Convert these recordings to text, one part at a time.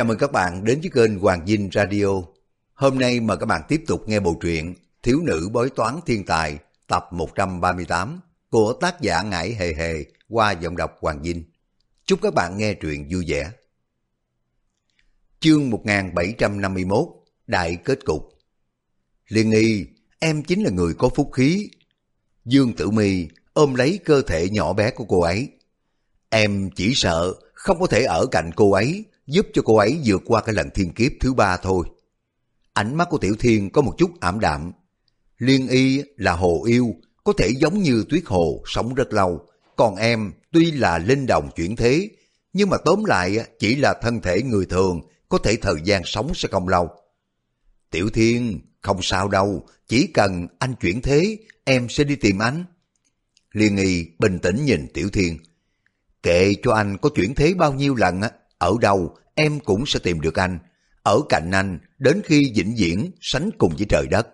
Chào mừng các bạn đến với kênh Hoàng Dinh Radio. Hôm nay mời các bạn tiếp tục nghe bộ truyện Thiếu nữ bói toán thiên tài tập 138 của tác giả Ngải Hề Hề qua giọng đọc Hoàng Dinh. Chúc các bạn nghe truyện vui vẻ. Chương 1751 Đại kết cục Liên nghi, em chính là người có phúc khí. Dương Tử Mi ôm lấy cơ thể nhỏ bé của cô ấy. Em chỉ sợ không có thể ở cạnh cô ấy, giúp cho cô ấy vượt qua cái lần thiên kiếp thứ ba thôi. Ánh mắt của Tiểu Thiên có một chút ảm đạm. Liên y là hồ yêu, có thể giống như tuyết hồ, sống rất lâu. Còn em tuy là linh đồng chuyển thế, nhưng mà tóm lại chỉ là thân thể người thường, có thể thời gian sống sẽ không lâu. Tiểu Thiên, không sao đâu, chỉ cần anh chuyển thế, em sẽ đi tìm anh. Liên Y bình tĩnh nhìn Tiểu Thiên. Kệ cho anh có chuyển thế bao nhiêu lần, ở đâu em cũng sẽ tìm được anh. Ở cạnh anh đến khi vĩnh viễn sánh cùng với trời đất.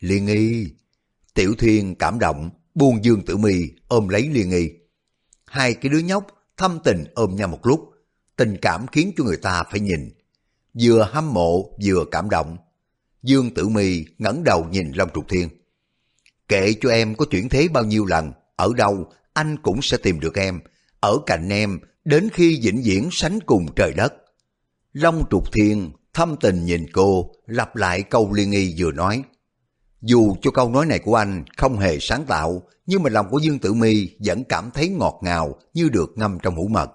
Liên nghi, Tiểu Thiên cảm động, buông dương tử mi ôm lấy Liên nghi. Hai cái đứa nhóc thâm tình ôm nhau một lúc, tình cảm khiến cho người ta phải nhìn. Vừa hâm mộ vừa cảm động. Dương Tử Mi ngẩng đầu nhìn Long Trục Thiên. Kệ cho em có chuyển thế bao nhiêu lần, ở đâu anh cũng sẽ tìm được em, ở cạnh em đến khi vĩnh viễn sánh cùng trời đất. Long Trục Thiên thâm tình nhìn cô, lặp lại câu liên nghi vừa nói. Dù cho câu nói này của anh không hề sáng tạo, nhưng mà lòng của Dương Tử Mi vẫn cảm thấy ngọt ngào như được ngâm trong hũ mật.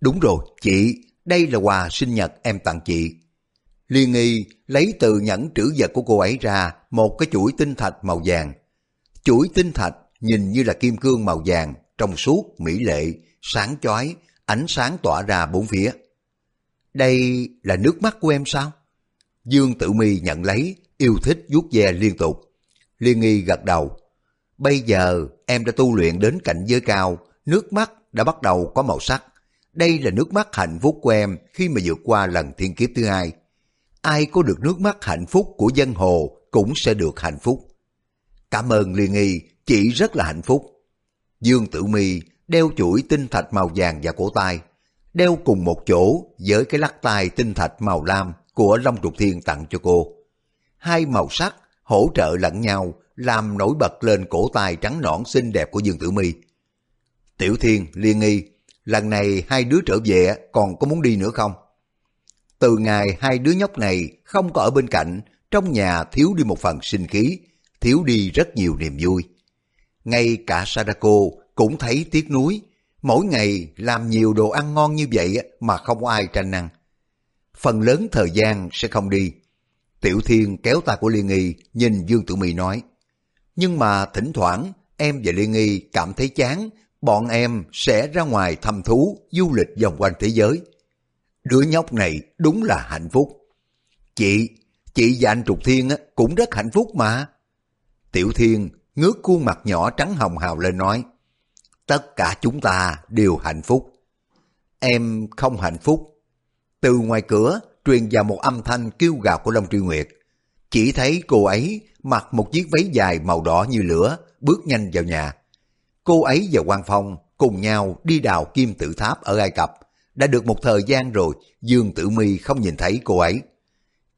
Đúng rồi, chị, đây là quà sinh nhật em tặng chị. Liên nghi lấy từ nhẫn trữ vật của cô ấy ra một cái chuỗi tinh thạch màu vàng. Chuỗi tinh thạch nhìn như là kim cương màu vàng, trong suốt, mỹ lệ, sáng chói, ánh sáng tỏa ra bốn phía. Đây là nước mắt của em sao? Dương Tử Mi nhận lấy, yêu thích vuốt ve liên tục. Liên nghi gật đầu. Bây giờ em đã tu luyện đến cảnh giới cao, nước mắt đã bắt đầu có màu sắc. Đây là nước mắt hạnh phúc của em khi mà vượt qua lần thiên kiếp thứ hai. Ai có được nước mắt hạnh phúc của dân hồ cũng sẽ được hạnh phúc. Cảm ơn Liên Nghi, chị rất là hạnh phúc. Dương Tử Mi đeo chuỗi tinh thạch màu vàng và cổ tay, đeo cùng một chỗ với cái lắc tay tinh thạch màu lam của Long Trục Thiên tặng cho cô. Hai màu sắc hỗ trợ lẫn nhau làm nổi bật lên cổ tay trắng nõn xinh đẹp của Dương Tử Mi. Tiểu Thiên, Liên Nghi, lần này hai đứa trở về còn có muốn đi nữa không? Từ ngày hai đứa nhóc này không có ở bên cạnh, trong nhà thiếu đi một phần sinh khí, thiếu đi rất nhiều niềm vui. Ngay cả Sadako cũng thấy tiếc nuối, mỗi ngày làm nhiều đồ ăn ngon như vậy mà không ai tranh ăn. Phần lớn thời gian sẽ không đi. Tiểu Thiên kéo tay của Liên Nghi nhìn Dương Tử My nói, nhưng mà thỉnh thoảng em và Liên Nghi cảm thấy chán, bọn em sẽ ra ngoài thăm thú, du lịch vòng quanh thế giới. Đứa nhóc này đúng là hạnh phúc. Chị, chị và anh Trục Thiên cũng rất hạnh phúc mà. Tiểu Thiên ngước khuôn mặt nhỏ trắng hồng hào lên nói, tất cả chúng ta đều hạnh phúc. Em không hạnh phúc. Từ ngoài cửa truyền vào một âm thanh kêu gào của Long Truy Nguyệt. Chỉ thấy cô ấy mặc một chiếc váy dài màu đỏ như lửa, bước nhanh vào nhà. Cô ấy và Quang Phong cùng nhau đi đào kim tự tháp ở Ai Cập. Đã được một thời gian rồi, Dương Tử Mi không nhìn thấy cô ấy.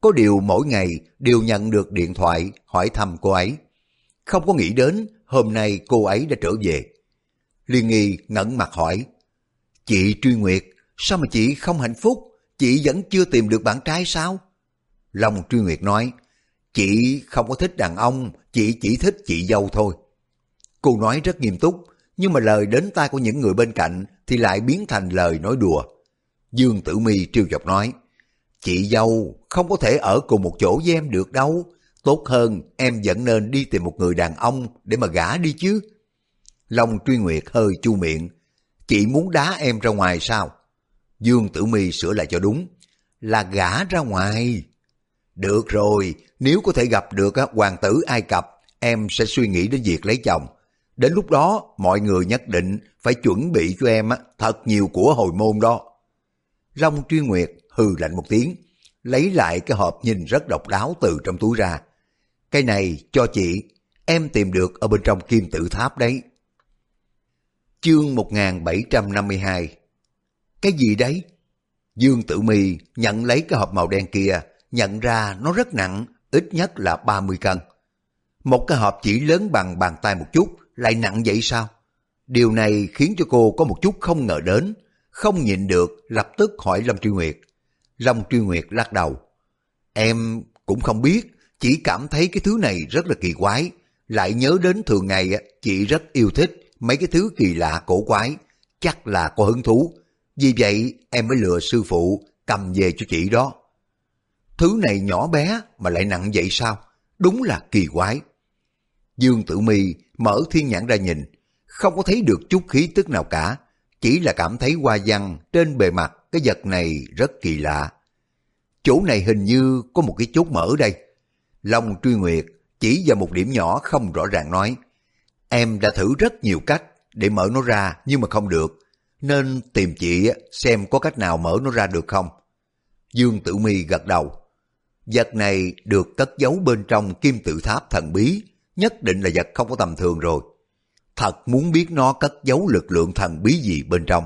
Có điều mỗi ngày đều nhận được điện thoại hỏi thăm cô ấy. Không có nghĩ đến hôm nay cô ấy đã trở về. Liên nghi ngẩn mặt hỏi, Chị Truy Nguyệt, sao mà chị không hạnh phúc? Chị vẫn chưa tìm được bạn trai sao? Long Truy Nguyệt nói, Chị không có thích đàn ông, chị chỉ thích chị dâu thôi. Cô nói rất nghiêm túc, nhưng mà lời đến tai của những người bên cạnh thì lại biến thành lời nói đùa. Dương Tử Mi trêu chọc nói, Chị dâu không có thể ở cùng một chỗ với em được đâu, tốt hơn em vẫn nên đi tìm một người đàn ông để mà gả đi chứ. Long Truy Nguyệt hơi chu miệng, chị muốn đá em ra ngoài sao? Dương Tử Mi sửa lại cho đúng, là gả ra ngoài. Được rồi, nếu có thể gặp được hoàng tử Ai Cập, em sẽ suy nghĩ đến việc lấy chồng. Đến lúc đó, mọi người nhất định phải chuẩn bị cho em thật nhiều của hồi môn đó. Long Truy Nguyệt hừ lạnh một tiếng, lấy lại cái hộp nhìn rất độc đáo từ trong túi ra. Cái này cho chị, em tìm được ở bên trong kim tự tháp đấy. Chương 1752 Cái gì đấy? Dương Tử Mì nhận lấy cái hộp màu đen kia, nhận ra nó rất nặng, ít nhất là 30 cân. Một cái hộp chỉ lớn bằng bàn tay một chút, lại nặng vậy sao? Điều này khiến cho cô có một chút không ngờ đến, không nhịn được lập tức hỏi Lâm Truy Nguyệt. Lâm Truy Nguyệt lắc đầu. Em cũng không biết, chỉ cảm thấy cái thứ này rất là kỳ quái, lại nhớ đến thường ngày chị rất yêu thích mấy cái thứ kỳ lạ cổ quái, chắc là có hứng thú. Vì vậy em mới lừa sư phụ cầm về cho chị đó. Thứ này nhỏ bé mà lại nặng vậy sao? Đúng là kỳ quái. Dương Tử Mi mở thiên nhãn ra nhìn, không có thấy được chút khí tức nào cả, chỉ là cảm thấy hoa văn trên bề mặt cái vật này rất kỳ lạ. Chỗ này hình như có một cái chốt mở đây. Long truy nguyệt chỉ vào một điểm nhỏ không rõ ràng nói, em đã thử rất nhiều cách để mở nó ra nhưng mà không được, nên tìm chị xem có cách nào mở nó ra được không. Dương Tử Mi gật đầu. Vật này được cất giấu bên trong kim tự tháp thần bí, nhất định là vật không có tầm thường rồi. Thật muốn biết nó cất giấu lực lượng thần bí gì bên trong.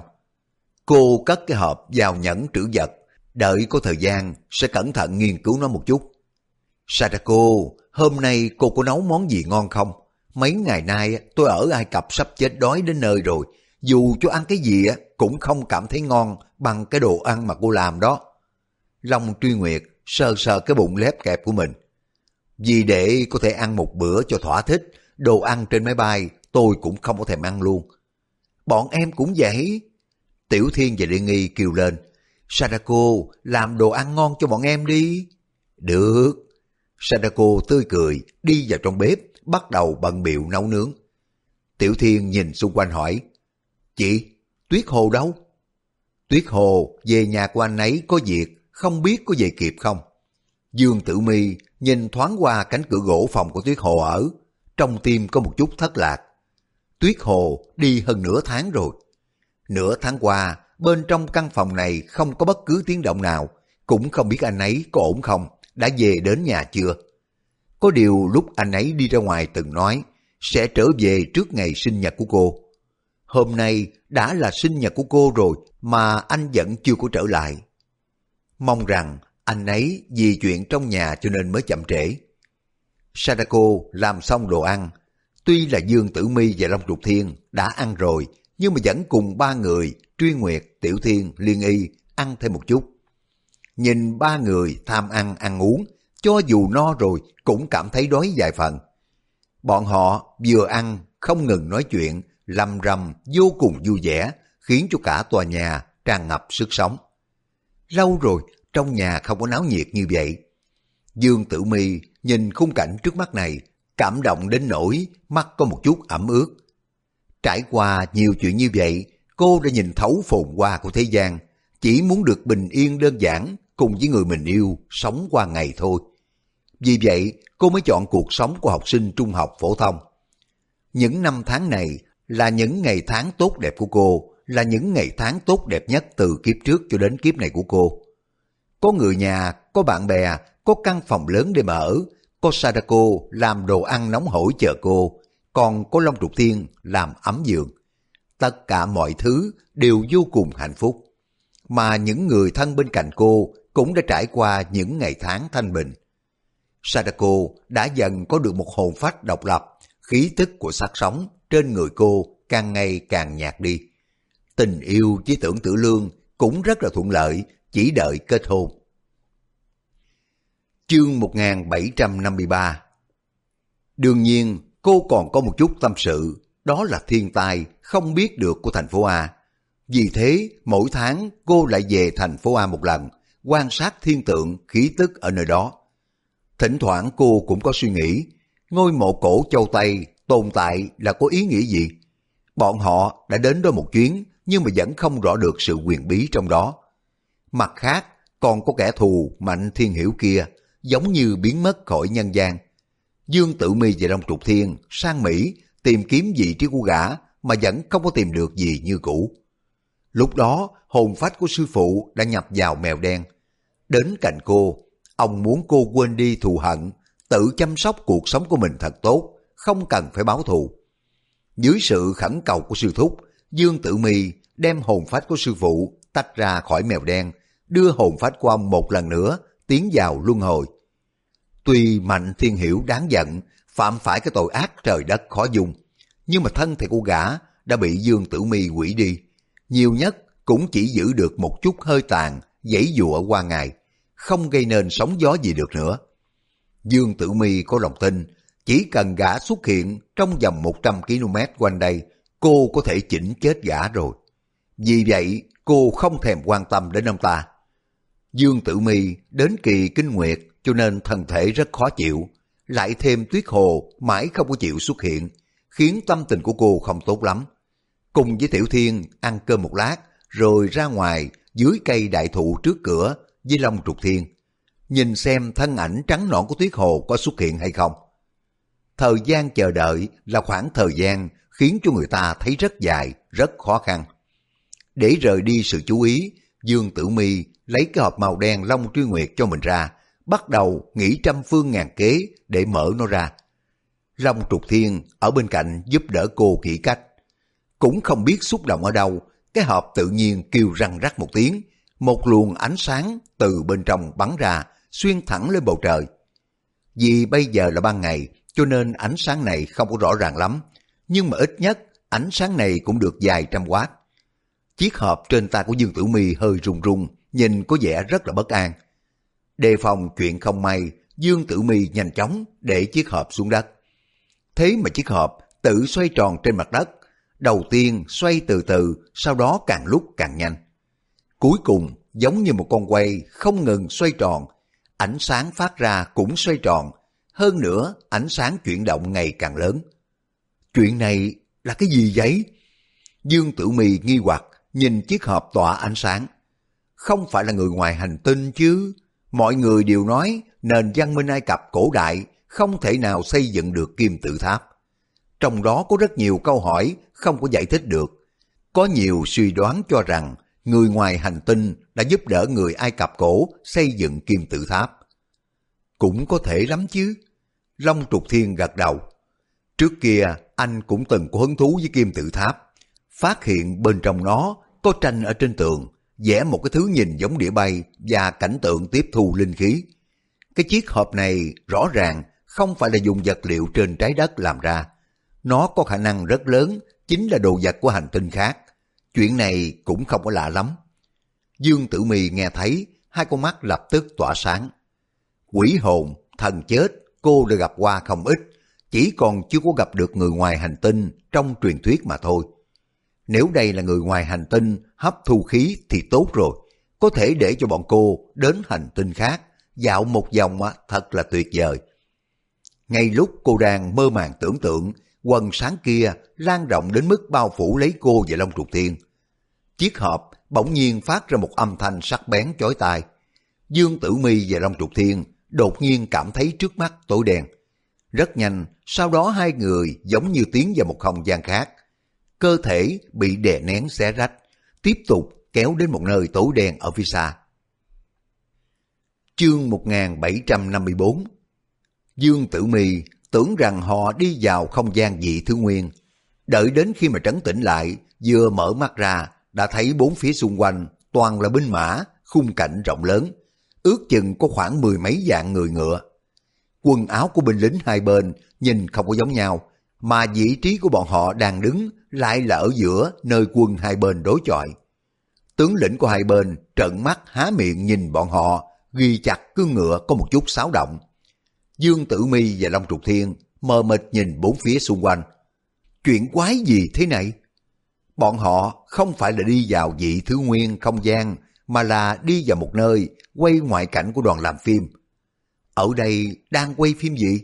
Cô cất cái hộp vào nhẫn trữ vật, đợi có thời gian sẽ cẩn thận nghiên cứu nó một chút. Sadako, hôm nay cô có nấu món gì ngon không? Mấy ngày nay tôi ở Ai Cập sắp chết đói đến nơi rồi, dù cho ăn cái gì cũng không cảm thấy ngon bằng cái đồ ăn mà cô làm đó. Long truy nguyệt sờ sờ cái bụng lép kẹp của mình. Vì để có thể ăn một bữa cho thỏa thích, đồ ăn trên máy bay tôi cũng không có thèm ăn luôn. Bọn em cũng vậy. Tiểu Thiên và Liên Nghi kêu lên, Sadako làm đồ ăn ngon cho bọn em đi. Được. Sadako tươi cười đi vào trong bếp bắt đầu bận biệu nấu nướng. Tiểu Thiên nhìn xung quanh hỏi, Chị, Tuyết Hồ đâu? Tuyết Hồ về nhà của anh ấy có việc, không biết có về kịp không? Dương Tử Mi nhìn thoáng qua cánh cửa gỗ phòng của Tuyết Hồ ở, trong tim có một chút thất lạc. Tuyết Hồ đi hơn nửa tháng rồi. Nửa tháng qua, bên trong căn phòng này không có bất cứ tiếng động nào, cũng không biết anh ấy có ổn không, đã về đến nhà chưa. Có điều lúc anh ấy đi ra ngoài từng nói sẽ trở về trước ngày sinh nhật của cô. Hôm nay đã là sinh nhật của cô rồi mà anh vẫn chưa có trở lại. Mong rằng anh ấy vì chuyện trong nhà cho nên mới chậm trễ. Sadako làm xong đồ ăn. Tuy là Dương Tử Mi và Long Trục Thiên đã ăn rồi, nhưng mà vẫn cùng ba người, Truy Nguyệt, Tiểu Thiên, Liên Y, ăn thêm một chút. Nhìn ba người tham ăn ăn uống, cho dù no rồi cũng cảm thấy đói vài phần. Bọn họ vừa ăn, không ngừng nói chuyện, lầm rầm vô cùng vui vẻ, khiến cho cả tòa nhà tràn ngập sức sống. Lâu rồi, trong nhà không có náo nhiệt như vậy. Dương Tử Mi nhìn khung cảnh trước mắt này, cảm động đến nỗi mắt có một chút ẩm ướt. Trải qua nhiều chuyện như vậy, cô đã nhìn thấu phồn hoa của thế gian, chỉ muốn được bình yên đơn giản cùng với người mình yêu sống qua ngày thôi. Vì vậy, cô mới chọn cuộc sống của học sinh trung học phổ thông. Những năm tháng này là những ngày tháng tốt đẹp của cô, là những ngày tháng tốt đẹp nhất từ kiếp trước cho đến kiếp này của cô. Có người nhà, có bạn bè, có căn phòng lớn để mà ở, có Sadako làm đồ ăn nóng hổi chờ cô, còn có Long Trục Thiên làm ấm giường. Tất cả mọi thứ đều vô cùng hạnh phúc. Mà những người thân bên cạnh cô cũng đã trải qua những ngày tháng thanh bình. Sadako đã dần có được một hồn phách độc lập, khí tức của sắc sống trên người cô càng ngày càng nhạt đi. Tình yêu với tưởng tử lương cũng rất là thuận lợi, chỉ đợi kết hôn. Chương 1753 Đương nhiên, cô còn có một chút tâm sự, đó là thiên tai không biết được của thành phố A. Vì thế, mỗi tháng cô lại về thành phố A một lần, quan sát thiên tượng, khí tức ở nơi đó. Thỉnh thoảng cô cũng có suy nghĩ, ngôi mộ cổ châu Tây tồn tại là có ý nghĩa gì? Bọn họ đã đến đó một chuyến, nhưng mà vẫn không rõ được sự quyền bí trong đó. Mặt khác, còn có kẻ thù mạnh thiên hiểu kia, giống như biến mất khỏi nhân gian. Dương Tử Mi và Long Trục Thiên sang Mỹ tìm kiếm vị trí của gã mà vẫn không có tìm được gì như cũ. Lúc đó, hồn phách của sư phụ đã nhập vào mèo đen. Đến cạnh cô, ông muốn cô quên đi thù hận, tự chăm sóc cuộc sống của mình thật tốt, không cần phải báo thù. Dưới sự khẩn cầu của sư thúc, Dương Tử Mi đem hồn phách của sư phụ tách ra khỏi mèo đen, đưa hồn phách của ông một lần nữa tiến vào luân hồi. Tuy Mạnh Thiên Hiểu đáng giận, phạm phải cái tội ác trời đất khó dung, nhưng mà thân thể của gã đã bị Dương Tử Mi quỷ đi. Nhiều nhất cũng chỉ giữ được một chút hơi tàn, dãy dụa qua ngày, không gây nên sóng gió gì được nữa. Dương Tử Mi có lòng tin, chỉ cần gã xuất hiện trong vòng 100 km quanh đây, cô có thể chỉnh chết gã rồi. Vì vậy, cô không thèm quan tâm đến ông ta. Dương Tử Mi đến kỳ kinh nguyệt cho nên thân thể rất khó chịu, lại thêm tuyết hồ mãi không có chịu xuất hiện, khiến tâm tình của cô không tốt lắm. Cùng với Tiểu Thiên ăn cơm một lát, rồi ra ngoài dưới cây đại thụ trước cửa với Long Trục Thiên, nhìn xem thân ảnh trắng nõn của Tuyết Hồ có xuất hiện hay không. Thời gian chờ đợi là khoảng thời gian khiến cho người ta thấy rất dài, rất khó khăn. Để rời đi sự chú ý, Dương Tử Mi lấy cái hộp màu đen Long Truy Nguyệt cho mình ra, bắt đầu nghĩ trăm phương ngàn kế để mở nó ra. Long Trục Thiên ở bên cạnh giúp đỡ cô kỹ cách. Cũng không biết xúc động ở đâu, cái hộp tự nhiên kêu răng rắc một tiếng, một luồng ánh sáng từ bên trong bắn ra, xuyên thẳng lên bầu trời. Vì bây giờ là ban ngày, cho nên ánh sáng này không có rõ ràng lắm, nhưng mà ít nhất ánh sáng này cũng được dài trăm watt. Chiếc hộp trên tay của Dương Tử Mi hơi rung rung, nhìn có vẻ rất là bất an. Đề phòng chuyện không may, Dương Tử Mi nhanh chóng để chiếc hộp xuống đất. Thế mà chiếc hộp tự xoay tròn trên mặt đất, đầu tiên xoay từ từ, sau đó càng lúc càng nhanh. Cuối cùng, giống như một con quay không ngừng xoay tròn, ánh sáng phát ra cũng xoay tròn, hơn nữa ánh sáng chuyển động ngày càng lớn. Chuyện này là cái gì vậy? Dương Tử Mì nghi hoặc nhìn chiếc hộp tỏa ánh sáng. Không phải là người ngoài hành tinh chứ. Mọi người đều nói nền văn minh Ai Cập cổ đại không thể nào xây dựng được kim tự tháp. Trong đó có rất nhiều câu hỏi không có giải thích được. Có nhiều suy đoán cho rằng người ngoài hành tinh đã giúp đỡ người Ai Cập cổ xây dựng kim tự tháp. Cũng có thể lắm chứ. Long Trục Thiên gật đầu. Trước kia anh cũng từng có hứng thú với kim tự tháp. Phát hiện bên trong nó có tranh ở trên tường, vẽ một cái thứ nhìn giống đĩa bay và cảnh tượng tiếp thu linh khí. Cái chiếc hộp này rõ ràng không phải là dùng vật liệu trên trái đất làm ra. Nó có khả năng rất lớn, chính là đồ vật của hành tinh khác. Chuyện này cũng không có lạ lắm. Dương Tử Mì nghe thấy, hai con mắt lập tức tỏa sáng. Quỷ hồn, thần chết, cô đã gặp qua không ít, chỉ còn chưa có gặp được người ngoài hành tinh trong truyền thuyết mà thôi. Nếu đây là người ngoài hành tinh hấp thu khí thì tốt rồi, có thể để cho bọn cô đến hành tinh khác, dạo một vòng thật là tuyệt vời. Ngay lúc cô đang mơ màng tưởng tượng, quần sáng kia lan rộng đến mức bao phủ lấy cô và Long Trục Thiên. Chiếc hộp bỗng nhiên phát ra một âm thanh sắc bén chói tai. Dương Tử Mi và Long Trục Thiên đột nhiên cảm thấy trước mắt tối đen. Rất nhanh, sau đó hai người giống như tiến vào một không gian khác. Cơ thể bị đè nén xé rách, tiếp tục kéo đến một nơi tối đen ở phía xa. Chương 1754 Dương Tử Mi tưởng rằng họ đi vào không gian dị thứ nguyên. Đợi đến khi mà trấn tĩnh lại, vừa mở mắt ra, đã thấy bốn phía xung quanh toàn là binh mã, khung cảnh rộng lớn, ước chừng có khoảng mười mấy dạng người ngựa. Quần áo của binh lính hai bên nhìn không có giống nhau, mà vị trí của bọn họ đang đứng lại là ở giữa nơi quân hai bên đối chọi. Tướng lĩnh của hai bên trợn mắt há miệng nhìn bọn họ, ghi chặt cương ngựa có một chút xáo động. Dương Tử Mi và Long Trục Thiên mờ mịt nhìn bốn phía xung quanh. Chuyện quái gì thế này? Bọn họ không phải là đi vào dị thứ nguyên không gian, mà là đi vào một nơi quay ngoại cảnh của đoàn làm phim. Ở đây đang quay phim gì?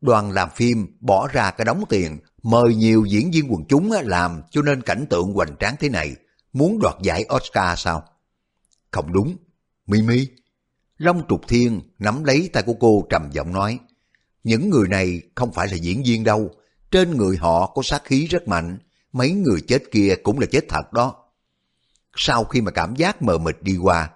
Đoàn làm phim bỏ ra cái đóng tiền, mời nhiều diễn viên quần chúng làm cho nên cảnh tượng hoành tráng thế này. Muốn đoạt giải Oscar sao? Không đúng. Mimi, Long Trục Thiên nắm lấy tay của cô trầm giọng nói, những người này không phải là diễn viên đâu, trên người họ có sát khí rất mạnh, mấy người chết kia cũng là chết thật đó. Sau khi mà cảm giác mờ mịt đi qua,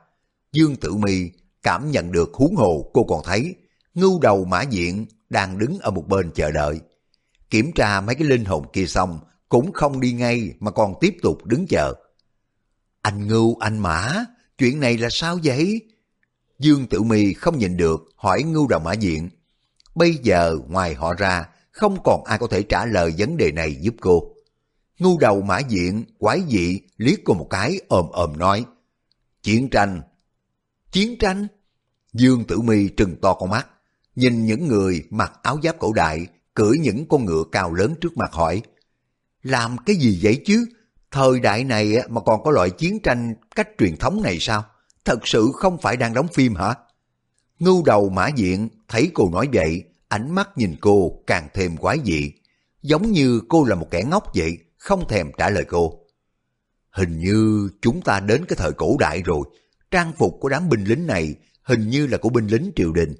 Dương Tử Mi cảm nhận được huống hồ cô còn thấy ngưu đầu mã diện đang đứng ở một bên chờ đợi. Kiểm tra mấy cái linh hồn kia xong, cũng không đi ngay mà còn tiếp tục đứng chờ. Anh ngưu, anh mã, chuyện này là sao vậy? Dương Tử Mi không nhìn được, hỏi ngưu đầu mã diện. Bây giờ ngoài họ ra, không còn ai có thể trả lời vấn đề này giúp cô ngu đầu mã diện, quái dị, liếc cô một cái ồm ồm nói. Chiến tranh. Chiến tranh? Dương Tử Mi trừng to con mắt, nhìn những người mặc áo giáp cổ đại, cưỡi những con ngựa cao lớn trước mặt hỏi. Làm cái gì vậy chứ? Thời đại này mà còn có loại chiến tranh cách truyền thống này sao? Thật sự không phải đang đóng phim hả? Ngưu đầu mã diện thấy cô nói vậy, ánh mắt nhìn cô càng thêm quái dị. Giống như cô là một kẻ ngốc vậy, không thèm trả lời cô. Hình như chúng ta đến cái thời cổ đại rồi, trang phục của đám binh lính này hình như là của binh lính triều đình,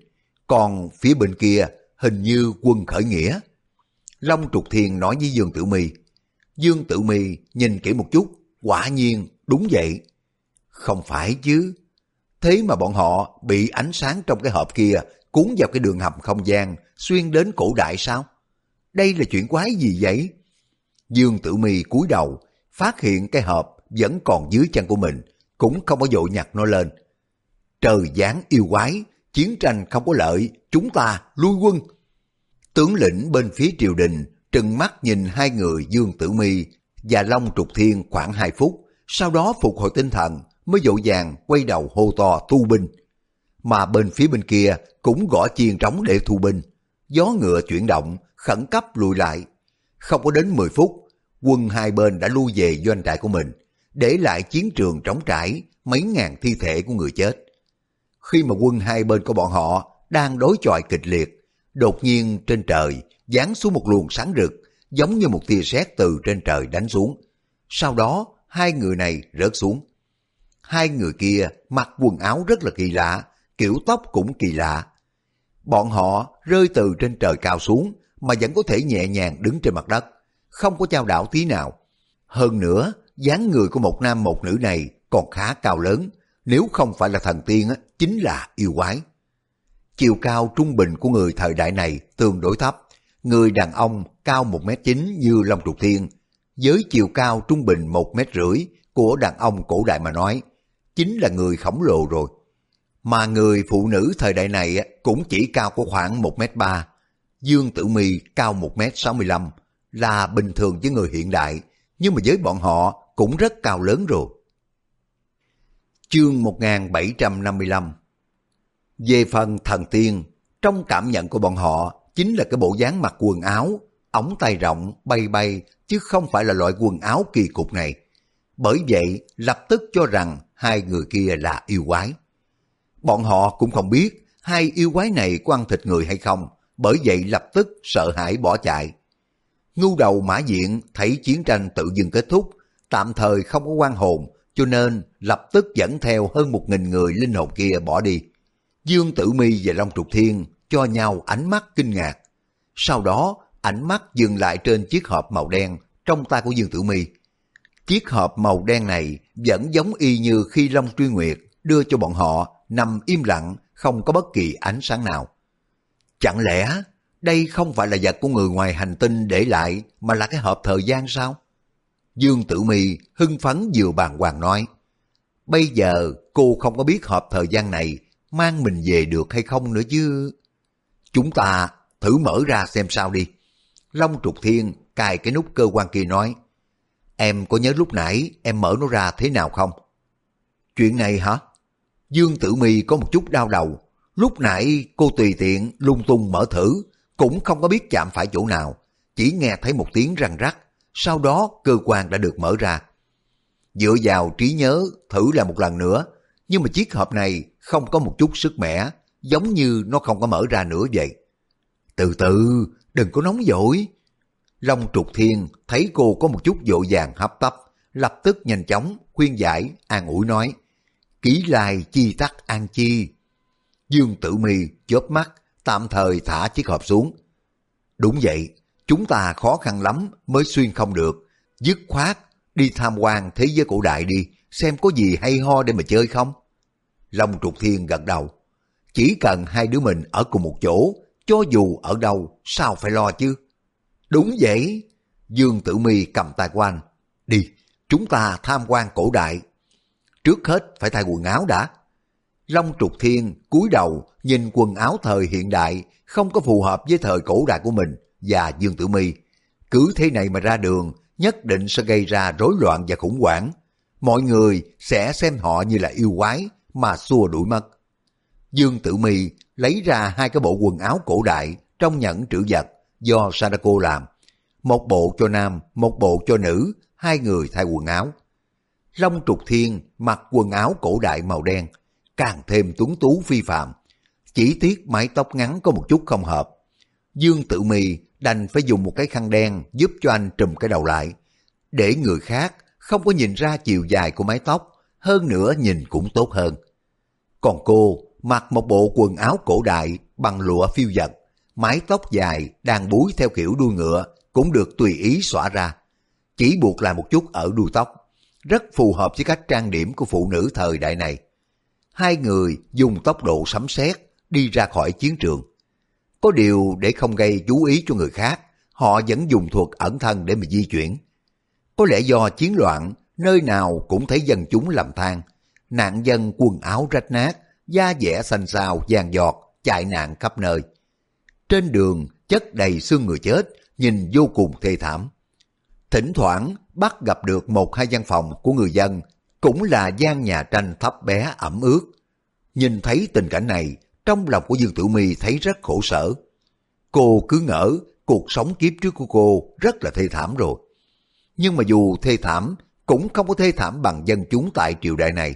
còn phía bên kia hình như quân khởi nghĩa. Long Trục Thiên nói với Dương Tử Mi. Dương Tử Mi nhìn kỹ một chút, quả nhiên đúng vậy. Không phải chứ. Thế mà bọn họ bị ánh sáng trong cái hộp kia cuốn vào cái đường hầm không gian xuyên đến cổ đại sao? Đây là chuyện quái gì vậy? Dương Tử Mi cúi đầu, phát hiện cái hộp vẫn còn dưới chân của mình, cũng không có dội nhặt nó lên. Trời giáng yêu quái, chiến tranh không có lợi, chúng ta lui quân. Tướng lĩnh bên phía triều đình trừng mắt nhìn hai người Dương Tử Mi và Long Trục Thiên khoảng hai phút, sau đó phục hồi tinh thần mới dội vàng quay đầu hô to thu binh. Mà bên phía bên kia cũng gõ chiên trống để thu binh. Gió ngựa chuyển động, khẩn cấp lùi lại. Không có đến 10 phút, quân hai bên đã lui về doanh trại của mình, để lại chiến trường trống trải, mấy ngàn thi thể của người chết. Khi mà quân hai bên của bọn họ đang đối chọi kịch liệt, đột nhiên trên trời giáng xuống một luồng sáng rực, giống như một tia sét từ trên trời đánh xuống. Sau đó, hai người này rớt xuống. Hai người kia mặc quần áo rất là kỳ lạ, kiểu tóc cũng kỳ lạ. Bọn họ rơi từ trên trời cao xuống mà vẫn có thể nhẹ nhàng đứng trên mặt đất, không có trao đảo tí nào. Hơn nữa, dáng người của một nam một nữ này còn khá cao lớn, nếu không phải là thần tiên á, chính là yêu quái. Chiều cao trung bình của người thời đại này tương đối thấp, người đàn ông cao 1m9 như Long Trục Thiên, với chiều cao trung bình 1 mét rưỡi của đàn ông cổ đại mà nói, chính là người khổng lồ rồi. Mà người phụ nữ thời đại này cũng chỉ cao có khoảng 1 mét 3 Dương Tử Mi cao 1 mét 65 là bình thường với người hiện đại, nhưng mà với bọn họ cũng rất cao lớn rồi. Chương 1755 Về phần thần tiên, trong cảm nhận của bọn họ chính là cái bộ dáng mặc quần áo, ống tay rộng, bay bay, chứ không phải là loại quần áo kỳ cục này. Bởi vậy, lập tức cho rằng hai người kia là yêu quái. Bọn họ cũng không biết hai yêu quái này có ăn thịt người hay không, bởi vậy lập tức sợ hãi bỏ chạy. Ngu đầu mã diện thấy chiến tranh tự dưng kết thúc, tạm thời không có quan hồn, cho nên lập tức dẫn theo hơn một nghìn người linh hồn kia bỏ đi. Dương Tử Mi và Long Trục Thiên cho nhau ánh mắt kinh ngạc. Sau đó, ánh mắt dừng lại trên chiếc hộp màu đen trong tay của Dương Tử Mi. Chiếc hộp màu đen này vẫn giống y như khi Long Truy Nguyệt đưa cho bọn họ nằm im lặng, không có bất kỳ ánh sáng nào. Chẳng lẽ đây không phải là vật của người ngoài hành tinh để lại mà là cái hộp thời gian sao? Dương Tử Mi hưng phấn vừa bàn hoàng nói. Bây giờ cô không có biết hộp thời gian này mang mình về được hay không nữa chứ. Chúng ta thử mở ra xem sao đi. Long Trục Thiên cài cái nút cơ quan kia nói. Em có nhớ lúc nãy em mở nó ra thế nào không? Chuyện này hả? Dương Tử Mi có một chút đau đầu. Lúc nãy cô tùy tiện lung tung mở thử, cũng không có biết chạm phải chỗ nào. Chỉ nghe thấy một tiếng răng rắc, sau đó cơ quan đã được mở ra. Dựa vào trí nhớ thử lại một lần nữa, nhưng mà chiếc hộp này không có một chút sức mẻ, giống như nó không có mở ra nữa vậy. Từ từ, đừng có nóng vội. Long trục thiên thấy cô có một chút vội vàng hấp tấp, lập tức nhanh chóng khuyên giải, an ủi nói. Ký lai chi tắc an chi. Dương tử mì chớp mắt, tạm thời thả chiếc hộp xuống. Đúng vậy, chúng ta khó khăn lắm mới xuyên không được. Dứt khoát, đi tham quan thế giới cổ đại đi, xem có gì hay ho để mà chơi không. Long trục thiên gật đầu. Chỉ cần hai đứa mình ở cùng một chỗ, cho dù ở đâu, sao phải lo chứ? Đúng vậy. Dương Tử Mi cầm tay của anh. Đi, chúng ta tham quan cổ đại. trước hết phải thay quần áo đã. Long trục thiên cúi đầu nhìn quần áo thời hiện đại không có phù hợp với thời cổ đại của mình và Dương Tử Mi. Cứ thế này mà ra đường nhất định sẽ gây ra rối loạn và khủng hoảng. Mọi người sẽ xem họ như là yêu quái mà xua đuổi mất. Dương Tử Mi lấy ra hai cái bộ quần áo cổ đại trong nhẫn trữ vật do Sadako làm. Một bộ cho nam, một bộ cho nữ, hai người thay quần áo. Long trục thiên mặc quần áo cổ đại màu đen, càng thêm tuấn tú phi phạm. Chỉ tiếc mái tóc ngắn có một chút không hợp. Dương Tử mì đành phải dùng một cái khăn đen giúp cho anh trùm cái đầu lại. Để người khác không có nhìn ra chiều dài của mái tóc, hơn nữa nhìn cũng tốt hơn. Còn cô mặc một bộ quần áo cổ đại bằng lụa phiêu dật, mái tóc dài đang búi theo kiểu đuôi ngựa cũng được tùy ý xõa ra. Chỉ buộc lại một chút ở đuôi tóc, rất phù hợp với cách trang điểm của phụ nữ thời đại này. Hai người dùng tốc độ sấm sét đi ra khỏi chiến trường. Có điều để không gây chú ý cho người khác, họ vẫn dùng thuật ẩn thân để mà di chuyển. Có lẽ do chiến loạn, nơi nào cũng thấy dân chúng làm than, nạn dân quần áo rách nát, da dẻ xanh xao, vàng giọt, chạy nạn khắp nơi. Trên đường chất đầy xương người chết, nhìn vô cùng thê thảm. Thỉnh thoảng bắt gặp được một hai gian phòng của người dân, cũng là gian nhà tranh thấp bé ẩm ướt. Nhìn thấy tình cảnh này, trong lòng của Dương Tử Mi thấy rất khổ sở. Cô cứ ngỡ cuộc sống kiếp trước của cô rất là thê thảm rồi. Nhưng mà dù thê thảm, cũng không có thê thảm bằng dân chúng tại triều đại này.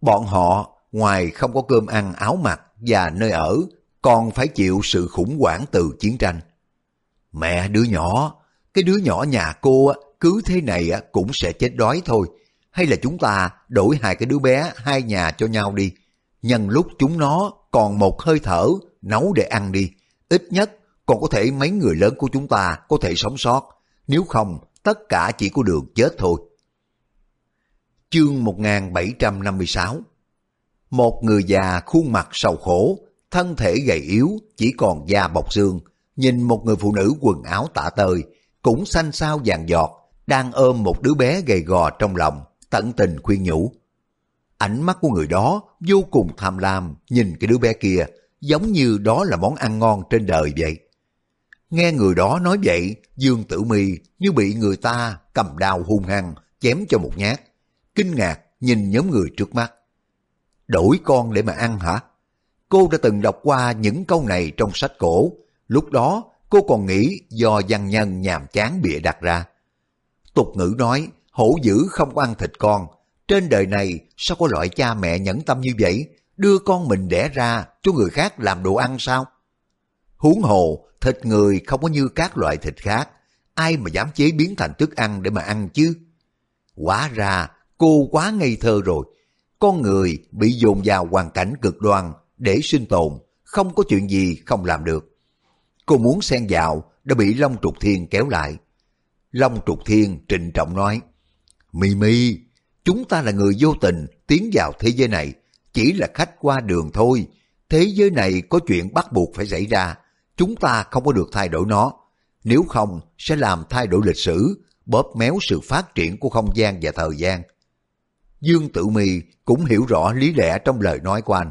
Bọn họ ngoài không có cơm ăn áo mặc và nơi ở, còn phải chịu sự khủng hoảng từ chiến tranh. Mẹ đứa nhỏ, cái đứa nhỏ nhà cô cứ thế này cũng sẽ chết đói thôi. Hay là chúng ta đổi hai cái đứa bé hai nhà cho nhau đi. Nhân lúc chúng nó còn một hơi thở, nấu để ăn đi. Ít nhất còn có thể mấy người lớn của chúng ta có thể sống sót. Nếu không, tất cả chỉ có đường chết thôi. Chương 1756 Một người già khuôn mặt sầu khổ, thân thể gầy yếu, chỉ còn da bọc xương, nhìn một người phụ nữ quần áo tả tơi, cũng xanh xao vàng giọt, đang ôm một đứa bé gầy gò trong lòng, tận tình khuyên nhủ. Ánh mắt của người đó vô cùng tham lam, nhìn cái đứa bé kia, giống như đó là món ăn ngon trên đời vậy. Nghe người đó nói vậy, Dương Tử Mi như bị người ta cầm đao hung hăng, chém cho một nhát. Kinh ngạc nhìn nhóm người trước mắt. Đổi con để mà ăn hả? Cô đã từng đọc qua những câu này trong sách cổ. Lúc đó cô còn nghĩ do văn nhân nhàm chán bịa đặt ra. Tục ngữ nói, hổ dữ không có ăn thịt con. Trên đời này sao có loại cha mẹ nhẫn tâm như vậy, đưa con mình đẻ ra cho người khác làm đồ ăn sao? Huống hồ, thịt người không có như các loại thịt khác, ai mà dám chế biến thành thức ăn để mà ăn chứ? Quả ra, cô quá ngây thơ rồi. Con người bị dồn vào hoàn cảnh cực đoan để sinh tồn, không có chuyện gì không làm được. Cô muốn xen vào, đã bị Long Trục Thiên kéo lại. Long Trục Thiên trịnh trọng nói, Mì Mì, chúng ta là người vô tình tiến vào thế giới này, chỉ là khách qua đường thôi. Thế giới này có chuyện bắt buộc phải xảy ra, chúng ta không có được thay đổi nó. Nếu không, sẽ làm thay đổi lịch sử, bóp méo sự phát triển của không gian và thời gian. Dương Tử Mì cũng hiểu rõ lý lẽ trong lời nói của anh.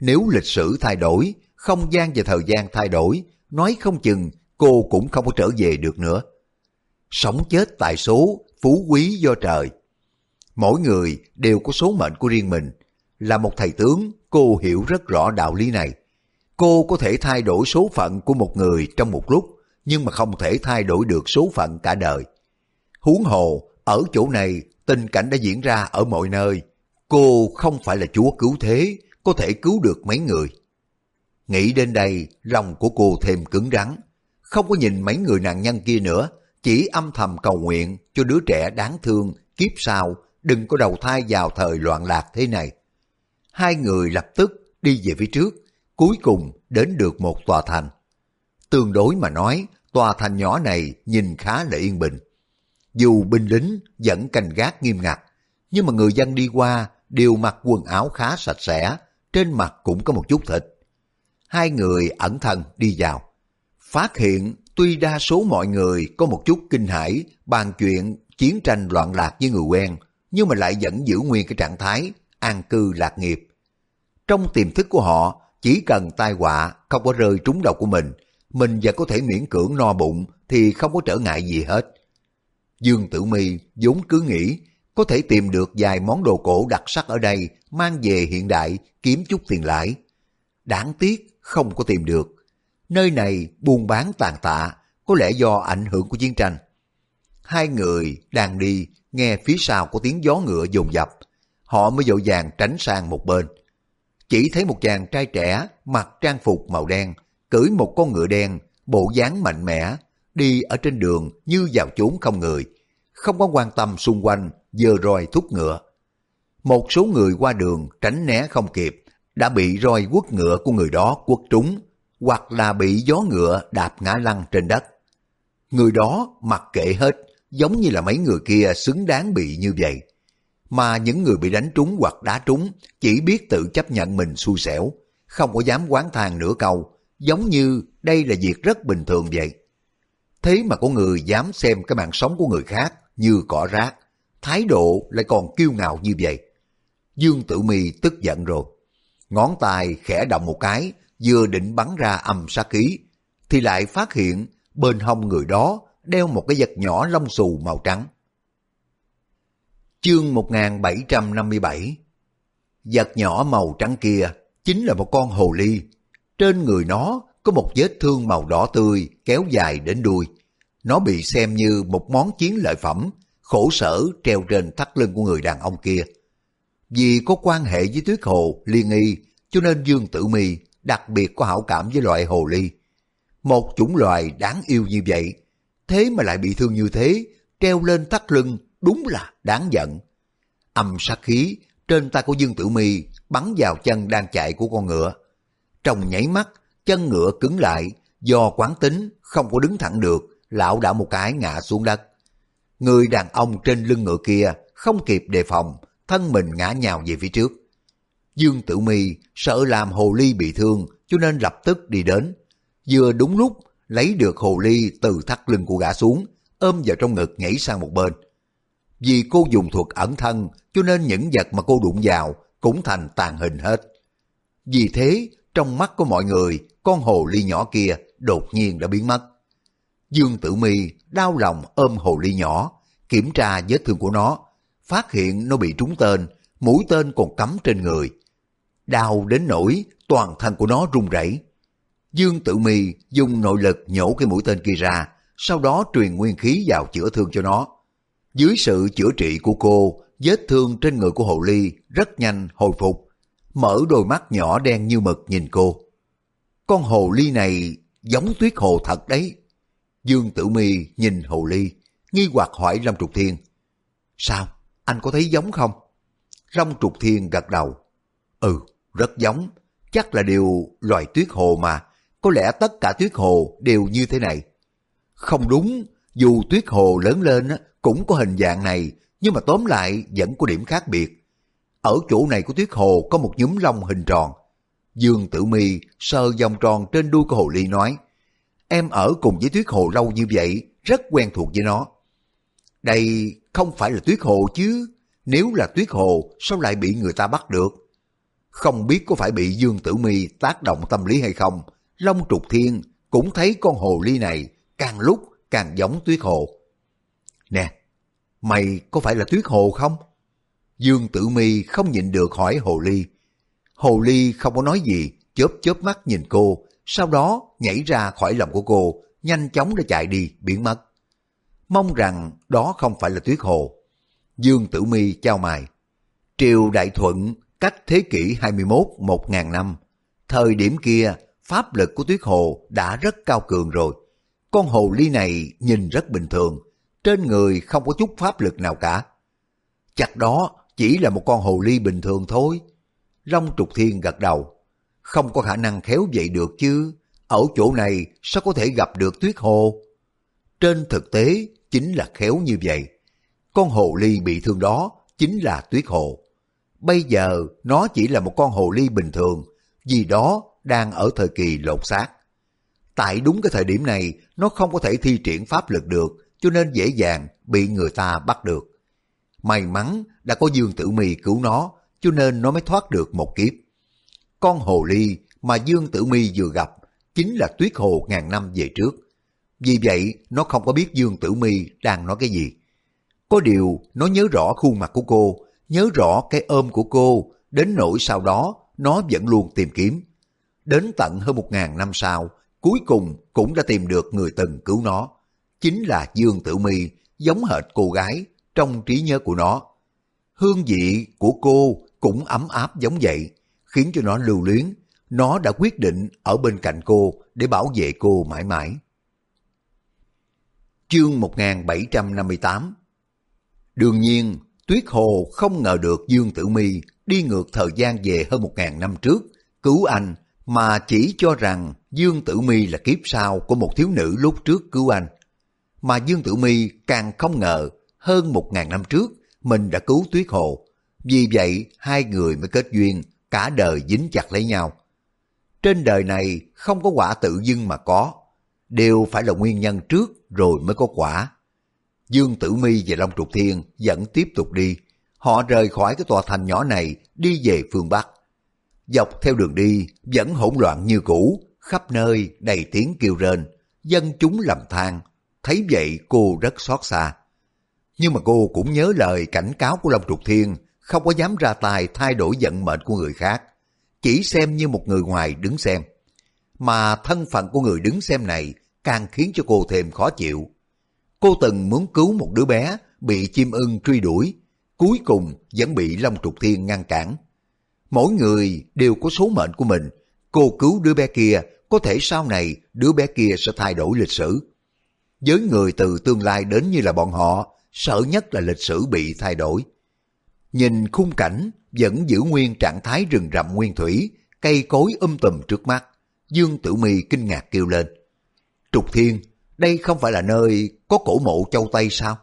Nếu lịch sử thay đổi, không gian và thời gian thay đổi, nói không chừng cô cũng không có trở về được nữa. Sống chết tại số, phú quý do trời. Mỗi người đều có số mệnh của riêng mình. Là một thầy tướng, cô hiểu rất rõ đạo lý này. Cô có thể thay đổi số phận của một người trong một lúc, nhưng mà không thể thay đổi được số phận cả đời. Huống hồ, ở chỗ này, tình cảnh đã diễn ra ở mọi nơi. Cô không phải là chúa cứu thế, có thể cứu được mấy người. Nghĩ đến đây, lòng của cô thêm cứng rắn. Không có nhìn mấy người nạn nhân kia nữa, chỉ âm thầm cầu nguyện cho đứa trẻ đáng thương kiếp sau đừng có đầu thai vào thời loạn lạc thế này. Hai người lập tức đi về phía trước, cuối cùng đến được một tòa thành. Tương đối mà nói, tòa thành nhỏ này nhìn khá là yên bình. Dù binh lính vẫn canh gác nghiêm ngặt, nhưng mà người dân đi qua đều mặc quần áo khá sạch sẽ, trên mặt cũng có một chút thịt. Hai người ẩn thân đi vào. Phát hiện tuy đa số mọi người có một chút kinh hãi bàn chuyện chiến tranh loạn lạc với người quen, nhưng mà lại vẫn giữ nguyên cái trạng thái an cư lạc nghiệp. Trong tiềm thức của họ, chỉ cần tai họa không có rơi trúng đầu của mình, mình và có thể miễn cưỡng no bụng thì không có trở ngại gì hết. Dương Tử Mi vốn cứ nghĩ có thể tìm được vài món đồ cổ đặc sắc ở đây mang về hiện đại kiếm chút tiền lãi. Đáng tiếc không có tìm được. Nơi này buôn bán tàn tạ, có lẽ do ảnh hưởng của chiến tranh. Hai người đang đi, nghe phía sau có tiếng gió ngựa dồn dập. Họ mới dội vàng tránh sang một bên. Chỉ thấy một chàng trai trẻ mặc trang phục màu đen, cưỡi một con ngựa đen, bộ dáng mạnh mẽ, đi ở trên đường như vào chốn không người, không có quan tâm xung quanh, giờ roi thúc ngựa. Một số người qua đường tránh né không kịp, đã bị roi quất ngựa của người đó quất trúng, hoặc là bị gió ngựa đạp ngã lăn trên đất. Người đó mặc kệ hết, giống như là mấy người kia xứng đáng bị như vậy. Mà những người bị đánh trúng hoặc đá trúng chỉ biết tự chấp nhận mình xui xẻo, không có dám quán thang nửa câu, giống như đây là việc rất bình thường vậy. Thế mà có người dám xem cái mạng sống của người khác như cỏ rác, thái độ lại còn kiêu ngạo như vậy. Dương Tử Mi tức giận rồi. Ngón tay khẽ động một cái, vừa định bắn ra âm sát khí, thì lại phát hiện bên hông người đó đeo một cái vật nhỏ lông xù màu trắng. Chương 1757 Vật nhỏ màu trắng kia chính là một con hồ ly. Trên người nó có một vết thương màu đỏ tươi kéo dài đến đuôi. Nó bị xem như một món chiến lợi phẩm, khổ sở treo trên thắt lưng của người đàn ông kia. Vì có quan hệ với tuyết hồ, liên y, cho nên Dương Tử Mi đặc biệt có hảo cảm với loại hồ ly. Một chủng loài đáng yêu như vậy, thế mà lại bị thương như thế, treo lên thắt lưng, đúng là đáng giận. Âm sát khí trên tay của Dương Tử Mi bắn vào chân đang chạy của con ngựa. Trong nháy mắt, chân ngựa cứng lại, do quán tính không có đứng thẳng được, lão đã một cái ngã xuống đất. Người đàn ông trên lưng ngựa kia không kịp đề phòng, thân mình ngã nhào về phía trước. Dương Tử Mi sợ làm hồ ly bị thương cho nên lập tức đi đến. Vừa đúng lúc lấy được hồ ly từ thắt lưng của gã xuống, ôm vào trong ngực nhảy sang một bên. Vì cô dùng thuật ẩn thân cho nên những vật mà cô đụng vào cũng thành tàn hình hết. Vì thế, trong mắt của mọi người, con hồ ly nhỏ kia đột nhiên đã biến mất. Dương Tử Mi đau lòng ôm hồ ly nhỏ, kiểm tra vết thương của nó, phát hiện nó bị trúng tên, mũi tên còn cắm trên người. Đau đến nỗi toàn thân của nó run rẩy. Dương Tử Mi dùng nội lực nhổ cái mũi tên kia ra, sau đó truyền nguyên khí vào chữa thương cho nó. Dưới sự chữa trị của cô, vết thương trên người của hồ ly rất nhanh hồi phục, mở đôi mắt nhỏ đen như mực nhìn cô. Con hồ ly này giống tuyết hồ thật đấy. Dương Tử Mi nhìn hồ ly, nghi hoặc hỏi Lâm Trục Thiên. Sao? Anh có thấy giống không? Lâm Trục Thiên gật đầu. Ừ, rất giống. Chắc là điều loài tuyết hồ mà. Có lẽ tất cả tuyết hồ đều như thế này. Không đúng, dù tuyết hồ lớn lên cũng có hình dạng này, nhưng mà tóm lại vẫn có điểm khác biệt. Ở chỗ này của tuyết hồ có một nhúm lông hình tròn. Dương Tử Mi sờ vòng tròn trên đuôi của hồ ly nói, em ở cùng với tuyết hồ lâu như vậy, rất quen thuộc với nó. Đây không phải là tuyết hồ chứ, nếu là tuyết hồ sao lại bị người ta bắt được? Không biết có phải bị Dương Tử Mi tác động tâm lý hay không, Long Trục Thiên cũng thấy con hồ ly này càng lúc càng giống tuyết hồ. Nè, mày có phải là tuyết hồ không? Dương Tử Mi không nhịn được hỏi hồ ly. Hồ ly không có nói gì, chớp chớp mắt nhìn cô, sau đó nhảy ra khỏi lòng của cô, nhanh chóng để chạy đi, biến mất. Mong rằng đó không phải là tuyết hồ. Dương Tử Mi trao mày. Triều Đại Thuận cách thế kỷ 21 một ngàn năm. Thời điểm kia, pháp lực của tuyết hồ đã rất cao cường rồi. Con hồ ly này nhìn rất bình thường, trên người không có chút pháp lực nào cả. Chắc đó chỉ là một con hồ ly bình thường thôi. Long trục thiên gật đầu. Không có khả năng khéo vậy được chứ. Ở chỗ này sao có thể gặp được tuyết hồ? Trên thực tế chính là khéo như vậy. Con hồ ly bị thương đó chính là tuyết hồ. Bây giờ nó chỉ là một con hồ ly bình thường, vì đó đang ở thời kỳ lột xác. Tại đúng cái thời điểm này, nó không có thể thi triển pháp lực được, cho nên dễ dàng bị người ta bắt được. may mắn đã có Dương Tử Mi cứu nó, cho nên nó mới thoát được một kiếp. Con hồ ly mà Dương Tử Mi vừa gặp chính là tuyết hồ ngàn năm về trước. Vì vậy, nó không có biết Dương Tử Mi đang nói cái gì. Có điều, nó nhớ rõ khuôn mặt của cô, nhớ rõ cái ôm của cô, đến nỗi sau đó, nó vẫn luôn tìm kiếm. Đến tận hơn một ngàn năm sau, cuối cùng cũng đã tìm được người từng cứu nó. Chính là Dương Tử My, giống hệt cô gái trong trí nhớ của nó. Hương vị của cô cũng ấm áp giống vậy, khiến cho nó lưu luyến. Nó đã quyết định ở bên cạnh cô để bảo vệ cô mãi mãi. Chương 1758 Đương nhiên, Tuyết Hồ không ngờ được Dương Tử Mi đi ngược thời gian về hơn một ngàn năm trước, cứu anh, mà chỉ cho rằng Dương Tử Mi là kiếp sau của một thiếu nữ lúc trước cứu anh. Mà Dương Tử Mi càng không ngờ hơn một ngàn năm trước mình đã cứu Tuyết Hồ. Vì vậy hai người mới kết duyên, cả đời dính chặt lấy nhau. Trên đời này không có quả tự dưng mà có, đều phải là nguyên nhân trước rồi mới có quả. Dương Tử Mi và Long Trục Thiên vẫn tiếp tục đi. Họ rời khỏi cái tòa thành nhỏ này đi về phương Bắc. Dọc theo đường đi vẫn hỗn loạn như cũ, khắp nơi đầy tiếng kêu rên, dân chúng lầm than. Thấy vậy cô rất xót xa. Nhưng mà cô cũng nhớ lời cảnh cáo của Long Trục Thiên, không có dám ra tay thay đổi vận mệnh của người khác. Chỉ xem như một người ngoài đứng xem. Mà thân phận của người đứng xem này càng khiến cho cô thêm khó chịu. Cô từng muốn cứu một đứa bé bị chim ưng truy đuổi, cuối cùng vẫn bị Long Trục Thiên ngăn cản. Mỗi người đều có số mệnh của mình, cô cứu đứa bé kia, có thể sau này đứa bé kia sẽ thay đổi lịch sử. Với người từ tương lai đến như là bọn họ, sợ nhất là lịch sử bị thay đổi. Nhìn khung cảnh vẫn giữ nguyên trạng thái rừng rậm nguyên thủy, cây cối um tùm trước mắt, Dương Tử Mi kinh ngạc kêu lên. Trục Thiên, đây không phải là nơi có cổ mộ châu Tây sao?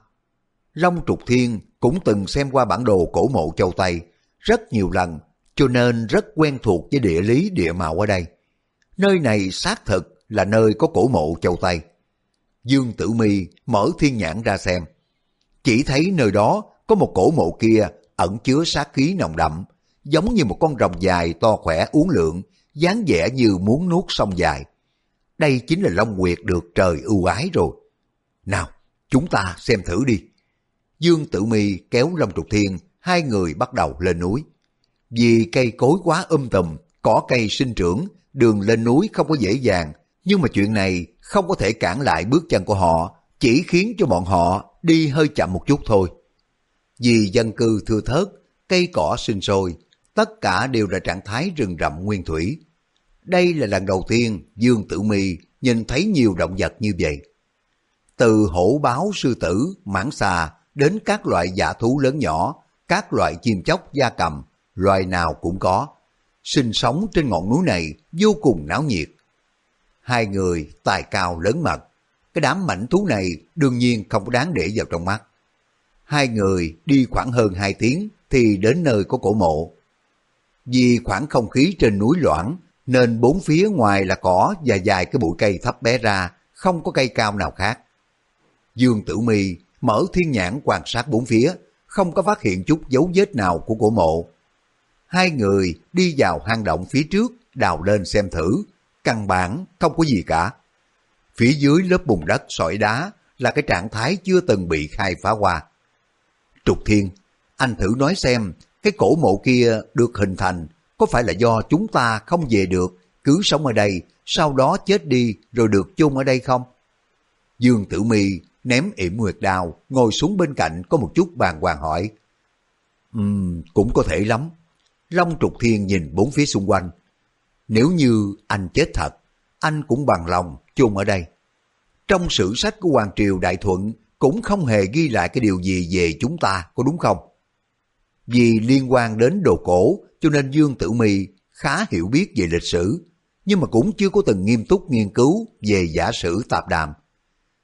Long Trục Thiên cũng từng xem qua bản đồ cổ mộ châu Tây rất nhiều lần, cho nên rất quen thuộc với địa lý địa mạo ở đây. Nơi này xác thực là nơi có cổ mộ châu Tây. Dương Tử Mi mở thiên nhãn ra xem. Chỉ thấy nơi đó có một cổ mộ kia ẩn chứa sát khí nồng đậm, giống như một con rồng dài to khỏe uốn lượn, dáng vẻ như muốn nuốt sông dài. Đây chính là Long Nguyệt được trời ưu ái rồi. Nào, chúng ta xem thử đi. Dương Tử Mi kéo Long Trục Thiên, hai người bắt đầu lên núi. Vì cây cối quá um tùm, cỏ cây sinh trưởng, đường lên núi không có dễ dàng, nhưng mà chuyện này không có thể cản lại bước chân của họ, chỉ khiến cho bọn họ đi hơi chậm một chút thôi. Vì dân cư thưa thớt, cây cỏ sinh sôi, tất cả đều là trạng thái rừng rậm nguyên thủy. Đây là lần đầu tiên Dương Tử Mi nhìn thấy nhiều động vật như vậy. Từ hổ báo sư tử, mãng xà đến các loại giả thú lớn nhỏ, các loại chim chóc da cầm, loài nào cũng có. Sinh sống trên ngọn núi này vô cùng náo nhiệt. Hai người tài cao lớn mật, cái đám mảnh thú này đương nhiên không có đáng để vào trong mắt. Hai người đi khoảng hơn hai tiếng thì đến nơi có cổ mộ. Vì khoảng không khí trên núi loãng nên bốn phía ngoài là cỏ và dài cái bụi cây thấp bé ra, không có cây cao nào khác. Dương Tử Mi mở thiên nhãn quan sát bốn phía, không có phát hiện chút dấu vết nào của cổ mộ. Hai người đi vào hang động phía trước, đào lên xem thử, căn bản không có gì cả. Phía dưới lớp bùn đất sỏi đá là cái trạng thái chưa từng bị khai phá qua. Trục Thiên, anh thử nói xem, cái cổ mộ kia được hình thành có phải là do chúng ta không về được, cứ sống ở đây, sau đó chết đi rồi được chôn ở đây không? Dương Tử Mi ném yểm nguyệt đào, ngồi xuống bên cạnh có một chút bàn hoàng hỏi. Ừm, cũng có thể lắm. Long Trục Thiên nhìn bốn phía xung quanh. Nếu như anh chết thật, anh cũng bằng lòng chôn ở đây. Trong sử sách của Hoàng Triều Đại Thuận cũng không hề ghi lại cái điều gì về chúng ta, có đúng không? Vì liên quan đến đồ cổ cho nên Dương Tử Mi khá hiểu biết về lịch sử, nhưng mà cũng chưa có từng nghiêm túc nghiên cứu về giả sử tạp đàm.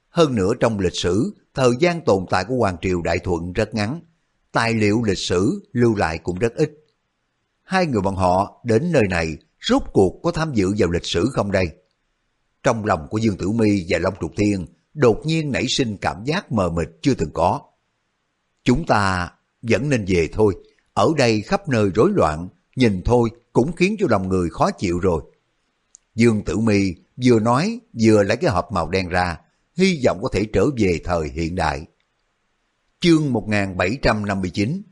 Hơn nữa trong lịch sử, thời gian tồn tại của Hoàng Triều Đại Thuận rất ngắn, tài liệu lịch sử lưu lại cũng rất ít. Hai người bọn họ đến nơi này rốt cuộc có tham dự vào lịch sử không đây? Trong lòng của Dương Tử Mi và Long Trục Thiên đột nhiên nảy sinh cảm giác mờ mịt chưa từng có. Chúng ta vẫn nên về thôi. Ở đây khắp nơi rối loạn, nhìn thôi cũng khiến cho lòng người khó chịu rồi. Dương Tử Mi vừa nói vừa lấy cái hộp màu đen ra, hy vọng có thể trở về thời hiện đại. Chương 1759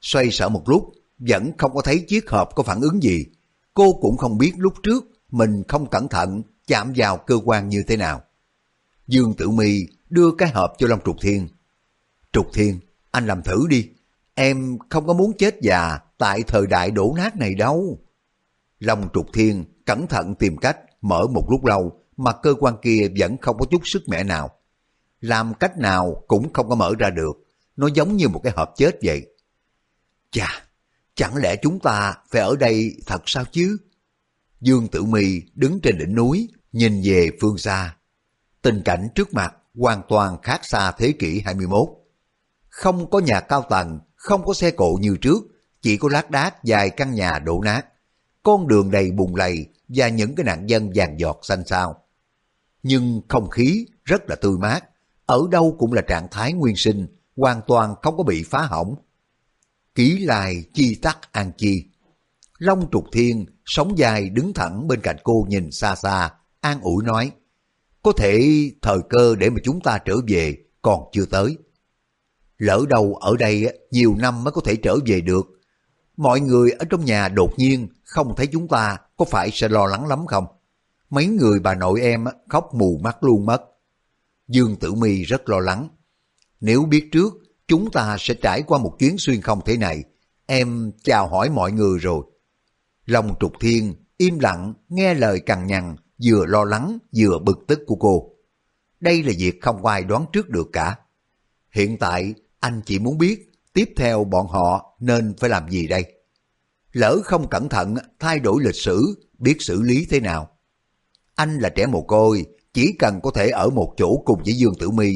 Xoay sở một lúc, vẫn không có thấy chiếc hộp có phản ứng gì. Cô cũng không biết lúc trước mình không cẩn thận chạm vào cơ quan như thế nào. Dương Tử Mi đưa cái hộp cho Long Trục Thiên. Trục Thiên, anh làm thử đi. Em không có muốn chết già tại thời đại đổ nát này đâu. Long Trục Thiên cẩn thận tìm cách mở một lúc lâu mà cơ quan kia vẫn không có chút sức mẻ nào. Làm cách nào cũng không có mở ra được. Nó giống như một cái hộp chết vậy. Chà, chẳng lẽ chúng ta phải ở đây thật sao chứ? Dương Tử Mi đứng trên đỉnh núi, nhìn về phương xa. Tình cảnh trước mặt hoàn toàn khác xa thế kỷ 21. Không có nhà cao tầng, không có xe cộ như trước, chỉ có lát đác vài căn nhà đổ nát. Con đường đầy bùn lầy và những cái nạn dân vàng giọt xanh xao. Nhưng không khí rất là tươi mát, ở đâu cũng là trạng thái nguyên sinh, hoàn toàn không có bị phá hỏng. Ký lai chi tắc an chi. Long trục thiên, sống dài đứng thẳng bên cạnh cô nhìn xa xa, an ủi nói, có thể thời cơ để mà chúng ta trở về còn chưa tới. Lỡ đâu ở đây nhiều năm mới có thể trở về được. Mọi người ở trong nhà đột nhiên không thấy chúng ta có phải sẽ lo lắng lắm không? Mấy người bà nội em khóc mù mắt luôn mất. Dương Tử Mi rất lo lắng. Nếu biết trước chúng ta sẽ trải qua một chuyến xuyên không thế này, em chào hỏi mọi người rồi. Long trục thiên im lặng nghe lời cằn nhằn vừa lo lắng vừa bực tức của cô. Đây là việc không ai đoán trước được cả. Hiện tại anh chỉ muốn biết tiếp theo bọn họ nên phải làm gì đây? Lỡ không cẩn thận thay đổi lịch sử, biết xử lý thế nào? Anh là trẻ mồ côi, chỉ cần có thể ở một chỗ cùng với Dương Tử Mi,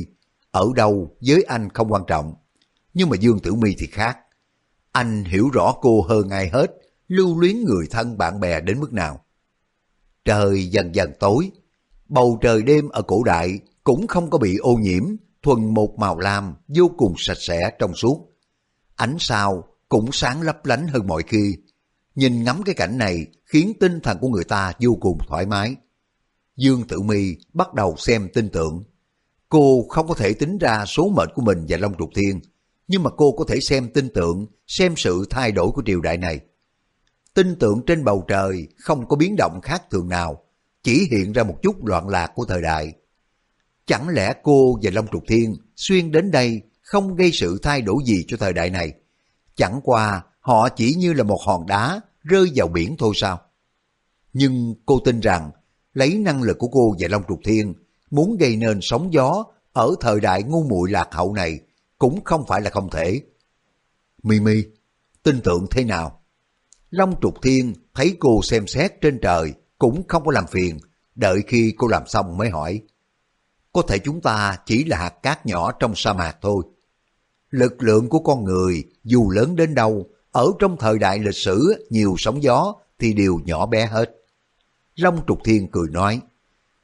ở đâu với anh không quan trọng. Nhưng mà Dương Tử Mi thì khác. Anh hiểu rõ cô hơn ai hết, lưu luyến người thân bạn bè đến mức nào. Trời dần dần tối, bầu trời đêm ở cổ đại cũng không có bị ô nhiễm, thuần một màu lam vô cùng sạch sẽ trong suốt. Ánh sao cũng sáng lấp lánh hơn mọi khi. Nhìn ngắm cái cảnh này khiến tinh thần của người ta vô cùng thoải mái. Dương Tử Mi bắt đầu xem tin tưởng. Cô không có thể tính ra số mệnh của mình và Long Trục Thiên, nhưng mà cô có thể xem tin tưởng, xem sự thay đổi của triều đại này. tin tưởng trên bầu trời không có biến động khác thường nào, chỉ hiện ra một chút loạn lạc của thời đại. Chẳng lẽ cô và Long Trục Thiên xuyên đến đây không gây sự thay đổi gì cho thời đại này? Chẳng qua họ chỉ như là một hòn đá rơi vào biển thôi sao? Nhưng cô tin rằng lấy năng lực của cô và Long Trục Thiên muốn gây nên sóng gió ở thời đại ngu muội lạc hậu này cũng không phải là không thể. Mimi, tin tưởng thế nào? Long Trục Thiên thấy cô xem xét trên trời cũng không có làm phiền, đợi khi cô làm xong mới hỏi. Có thể chúng ta chỉ là hạt cát nhỏ trong sa mạc thôi. Lực lượng của con người dù lớn đến đâu, ở trong thời đại lịch sử nhiều sóng gió thì đều nhỏ bé hết. Long Trục Thiên cười nói,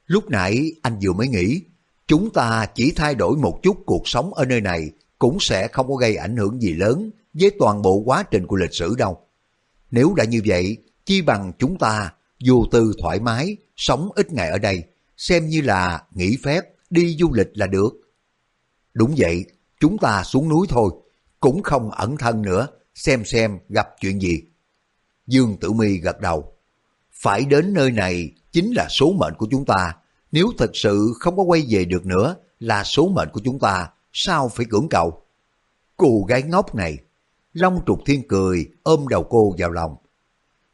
lúc nãy anh vừa mới nghĩ, chúng ta chỉ thay đổi một chút cuộc sống ở nơi này cũng sẽ không có gây ảnh hưởng gì lớn với toàn bộ quá trình của lịch sử đâu. Nếu đã như vậy, chi bằng chúng ta dù từ thoải mái, sống ít ngày ở đây, xem như là nghỉ phép, đi du lịch là được. Đúng vậy, chúng ta xuống núi thôi, cũng không ẩn thân nữa, xem xem gặp chuyện gì. Dương Tử Mi gật đầu. Phải đến nơi này chính là số mệnh của chúng ta. Nếu thật sự không có quay về được nữa là số mệnh của chúng ta, sao phải cưỡng cầu? Cô gái ngốc này. Long trục thiên cười, ôm đầu cô vào lòng.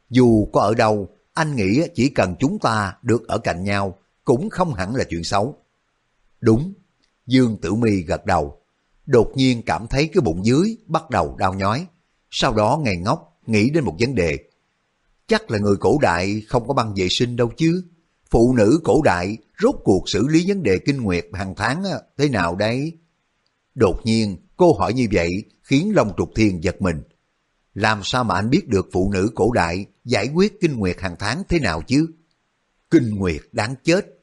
Dù có ở đâu, anh nghĩ chỉ cần chúng ta được ở cạnh nhau, cũng không hẳn là chuyện xấu. Đúng, Dương Tử Mi gật đầu. Đột nhiên cảm thấy cái bụng dưới bắt đầu đau nhói. Sau đó ngày ngốc nghĩ đến một vấn đề. Chắc là người cổ đại không có băng vệ sinh đâu chứ. Phụ nữ cổ đại rốt cuộc xử lý vấn đề kinh nguyệt hàng tháng thế nào đấy? Đột nhiên cô hỏi như vậy khiến Long Trục Thiên giật mình. Làm sao mà anh biết được phụ nữ cổ đại giải quyết kinh nguyệt hàng tháng thế nào chứ? Kinh nguyệt đáng chết.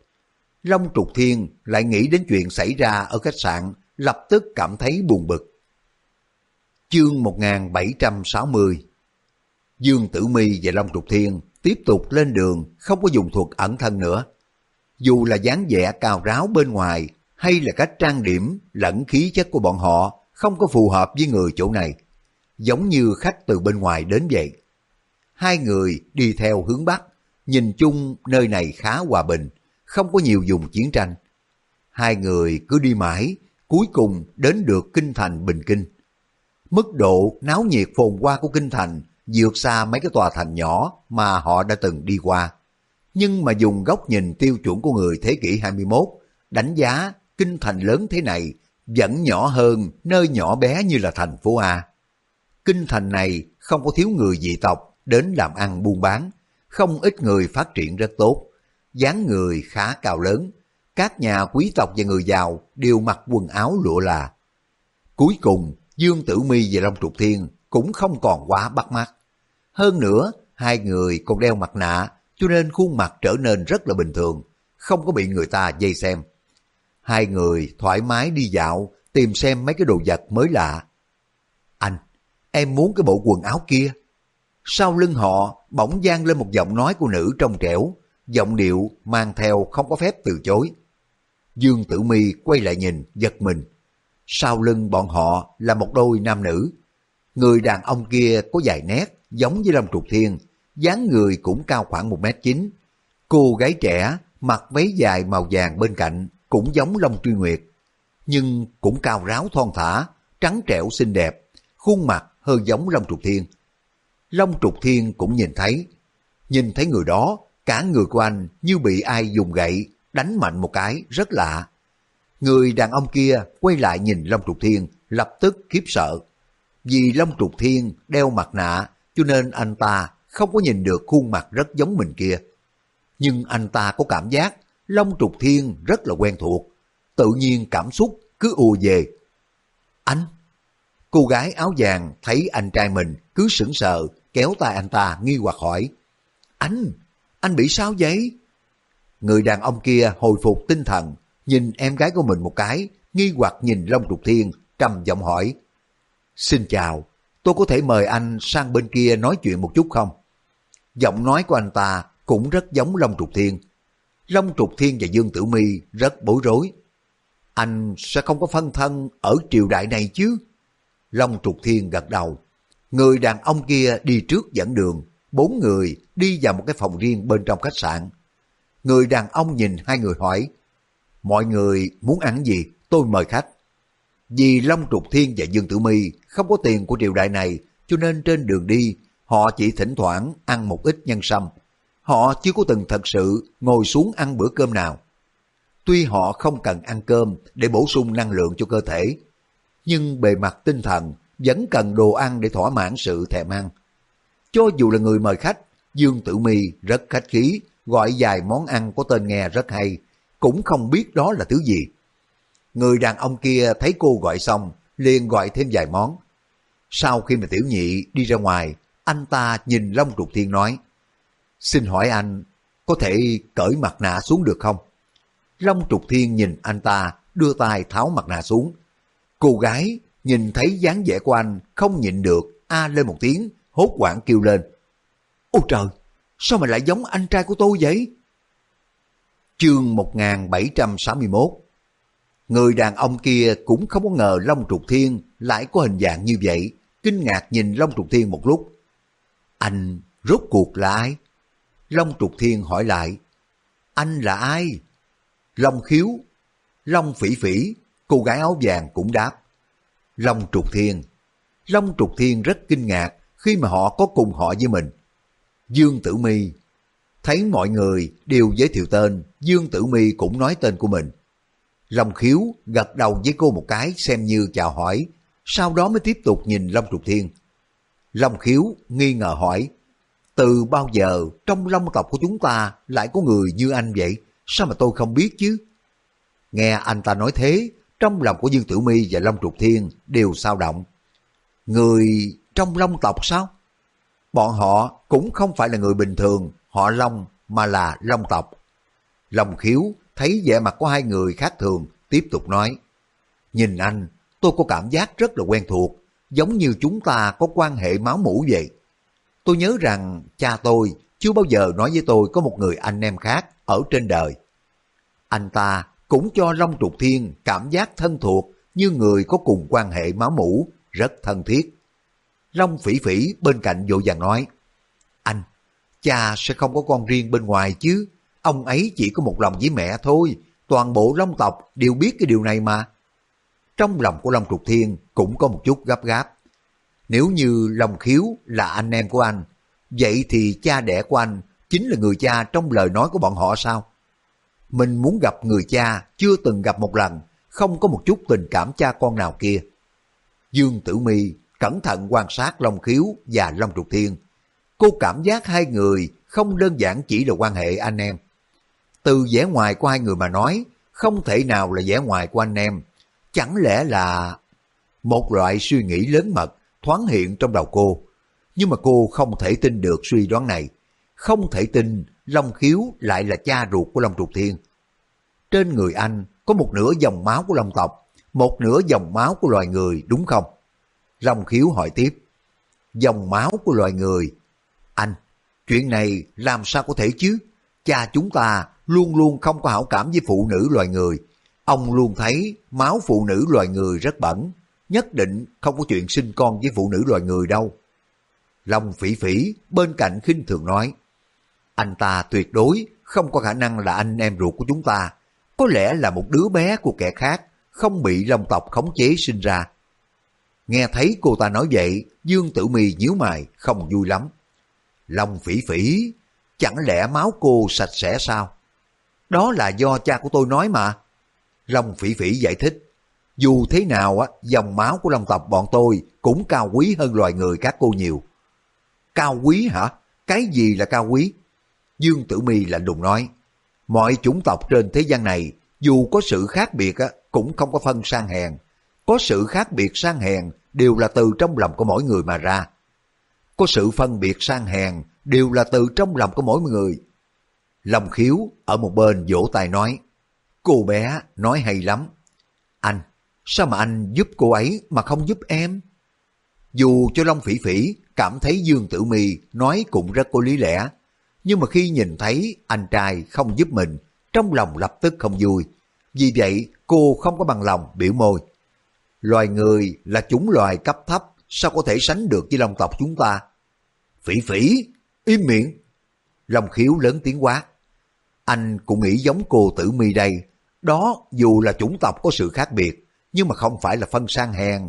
Long Trục Thiên lại nghĩ đến chuyện xảy ra ở khách sạn, lập tức cảm thấy buồn bực. Chương 1760 Dương Tử Mi và Long Trục Thiên tiếp tục lên đường không có dùng thuật ẩn thân nữa. Dù là dáng vẻ cao ráo bên ngoài hay là cách trang điểm lẫn khí chất của bọn họ không có phù hợp với người chỗ này, giống như khách từ bên ngoài đến vậy. Hai người đi theo hướng Bắc, nhìn chung nơi này khá hòa bình, không có nhiều dùng chiến tranh. Hai người cứ đi mãi, cuối cùng đến được kinh thành Bình Kinh. Mức độ náo nhiệt phồn hoa của kinh thành vượt xa mấy cái tòa thành nhỏ mà họ đã từng đi qua. Nhưng mà dùng góc nhìn tiêu chuẩn của người thế kỷ 21, đánh giá kinh thành lớn thế này vẫn nhỏ hơn nơi nhỏ bé như là thành phố A. Kinh thành này không có thiếu người dị tộc đến làm ăn buôn bán, không ít người phát triển rất tốt, dáng người khá cao lớn, các nhà quý tộc và người giàu đều mặc quần áo lụa là. Cuối cùng, Dương Tử Mi và Long Trục Thiên cũng không còn quá bắt mắt. Hơn nữa, hai người còn đeo mặt nạ, cho nên khuôn mặt trở nên rất là bình thường, không có bị người ta dây xem. Hai người thoải mái đi dạo, tìm xem mấy cái đồ vật mới lạ. Anh, em muốn cái bộ quần áo kia. Sau lưng họ bỗng gian lên một giọng nói của nữ trong trẻo, giọng điệu mang theo không có phép từ chối. Dương Tử Mi quay lại nhìn, giật mình. Sau lưng bọn họ là một đôi nam nữ. Người đàn ông kia có dài nét, giống với Lâm Trục Thiên, dáng người cũng cao khoảng 1m9. Cô gái trẻ mặc váy dài màu vàng bên cạnh cũng giống Long Truy Nguyệt, nhưng cũng cao ráo thon thả, trắng trẻo xinh đẹp, khuôn mặt hơi giống Long Trục Thiên. Long Trục Thiên cũng nhìn thấy, nhìn thấy người đó, cả người của anh như bị ai dùng gậy đánh mạnh một cái rất lạ. Người đàn ông kia quay lại nhìn Long Trục Thiên, lập tức khiếp sợ. Vì Long Trục Thiên đeo mặt nạ, cho nên anh ta không có nhìn được khuôn mặt rất giống mình kia. Nhưng anh ta có cảm giác Long Trục Thiên rất là quen thuộc, tự nhiên cảm xúc cứ ùa về. Anh! Cô gái áo vàng thấy anh trai mình cứ sững sờ, kéo tay anh ta nghi hoặc hỏi. Anh! Anh bị sao vậy? Người đàn ông kia hồi phục tinh thần, nhìn em gái của mình một cái, nghi hoặc nhìn Long Trục Thiên, trầm giọng hỏi. Xin chào, tôi có thể mời anh sang bên kia nói chuyện một chút không? Giọng nói của anh ta cũng rất giống Long Trục Thiên. Long Trục Thiên và Dương Tử Mi rất bối rối. Anh sẽ không có phân thân ở triều đại này chứ? Long Trục Thiên gật đầu. Người đàn ông kia đi trước dẫn đường. Bốn người đi vào một cái phòng riêng bên trong khách sạn. Người đàn ông nhìn hai người hỏi. Mọi người muốn ăn gì? Tôi mời khách. Vì Long Trục Thiên và Dương Tử Mi không có tiền của triều đại này, cho nên trên đường đi, họ chỉ thỉnh thoảng ăn một ít nhân sâm. Họ chưa có từng thật sự ngồi xuống ăn bữa cơm nào. Tuy họ không cần ăn cơm để bổ sung năng lượng cho cơ thể, nhưng bề mặt tinh thần vẫn cần đồ ăn để thỏa mãn sự thèm ăn. Cho dù là người mời khách, Dương Tử Mi rất khách khí, gọi vài món ăn có tên nghe rất hay, cũng không biết đó là thứ gì. Người đàn ông kia thấy cô gọi xong, liền gọi thêm vài món. Sau khi mà tiểu nhị đi ra ngoài, anh ta nhìn Long Trục Thiên nói, Xin hỏi anh, có thể cởi mặt nạ xuống được không? Long Trục Thiên nhìn anh ta, đưa tay tháo mặt nạ xuống. Cô gái nhìn thấy dáng vẻ của anh, không nhịn được, a lên một tiếng, hốt hoảng kêu lên. Ôi trời, sao mà lại giống anh trai của tôi vậy? Chương 1761 Người đàn ông kia cũng không có ngờ Long Trục Thiên lại có hình dạng như vậy, kinh ngạc nhìn Long Trục Thiên một lúc. Anh rốt cuộc là ai? Long Trục Thiên hỏi lại, anh là ai? Long Khiếu, Long Phỉ Phỉ, cô gái áo vàng cũng đáp. Long Trục Thiên, Long Trục Thiên rất kinh ngạc khi mà họ có cùng họ với mình. Dương Tử Mi thấy mọi người đều giới thiệu tên, Dương Tử Mi cũng nói tên của mình. Long Khiếu gật đầu với cô một cái xem như chào hỏi, sau đó mới tiếp tục nhìn Long Trục Thiên. Long Khiếu nghi ngờ hỏi, từ bao giờ trong long tộc của chúng ta lại có người như anh vậy? Sao mà tôi không biết chứ? Nghe anh ta nói thế, trong lòng của Dương Tử Mi và Long Trục Thiên đều sao động. Người trong long tộc sao? Bọn họ cũng không phải là người bình thường, họ Long mà là long tộc. Long khiếu thấy vẻ mặt của hai người khác thường, tiếp tục nói. Nhìn anh, tôi có cảm giác rất là quen thuộc, giống như chúng ta có quan hệ máu mủ vậy. Tôi nhớ rằng cha tôi chưa bao giờ nói với tôi có một người anh em khác ở trên đời. Anh ta cũng cho Long Trục Thiên cảm giác thân thuộc như người có cùng quan hệ máu mủ, rất thân thiết. Long Phỉ Phỉ bên cạnh vội vàng nói, Anh, cha sẽ không có con riêng bên ngoài chứ, ông ấy chỉ có một lòng với mẹ thôi, toàn bộ Long tộc đều biết cái điều này mà. Trong lòng của Long Trục Thiên cũng có một chút gấp gáp. Nếu như Long Khiếu là anh em của anh, vậy thì cha đẻ của anh chính là người cha trong lời nói của bọn họ sao? Mình muốn gặp người cha chưa từng gặp một lần, không có một chút tình cảm cha con nào kia. Dương Tử Mi cẩn thận quan sát Long Khiếu và Long Trục Thiên. Cô cảm giác hai người không đơn giản chỉ là quan hệ anh em. Từ vẻ ngoài của hai người mà nói, không thể nào là vẻ ngoài của anh em. Chẳng lẽ là... Một loại suy nghĩ lớn mật thoáng hiện trong đầu cô. Nhưng mà cô không thể tin được suy đoán này. Không thể tin Long Khiếu lại là cha ruột của Long Trục Thiên. Trên người anh có một nửa dòng máu của Long tộc, một nửa dòng máu của loài người đúng không? Rồng Khiếu hỏi tiếp. Dòng máu của loài người. Anh, chuyện này làm sao có thể chứ? Cha chúng ta luôn luôn không có hảo cảm với phụ nữ loài người. Ông luôn thấy máu phụ nữ loài người rất bẩn, nhất định không có chuyện sinh con với phụ nữ loài người đâu. Long phỉ phỉ bên cạnh khinh thường nói, anh ta tuyệt đối không có khả năng là anh em ruột của chúng ta, có lẽ là một đứa bé của kẻ khác, không bị long tộc khống chế sinh ra. Nghe thấy cô ta nói vậy, Dương Tử Mi nhíu mày, không vui lắm. Long phỉ phỉ, chẳng lẽ máu cô sạch sẽ sao? Đó là do cha của tôi nói mà. Long phỉ phỉ giải thích, dù thế nào á, dòng máu của long tộc bọn tôi cũng cao quý hơn loài người các cô nhiều. Cao quý hả? Cái gì là cao quý? Dương Tử Mi lạnh lùng nói, mọi chủng tộc trên thế gian này, dù có sự khác biệt á, cũng không có phân sang hèn. Có sự khác biệt sang hèn đều là từ trong lòng của mỗi người mà ra. Có sự phân biệt sang hèn đều là từ trong lòng của mỗi người. Lòng khiếu ở một bên vỗ tay nói, cô bé nói hay lắm. Anh, sao mà anh giúp cô ấy mà không giúp em? Dù cho Long Phỉ Phỉ cảm thấy Dương Tử Mi nói cũng rất có lý lẽ, nhưng mà khi nhìn thấy anh trai không giúp mình, trong lòng lập tức không vui. Vì vậy, cô không có bằng lòng biểu môi. Loài người là chủng loài cấp thấp, sao có thể sánh được với long tộc chúng ta? Phỉ phỉ, im miệng. Long khiếu lớn tiếng quát. Anh cũng nghĩ giống cô tử mi đây. Đó dù là chủng tộc có sự khác biệt, nhưng mà không phải là phân sang hèn.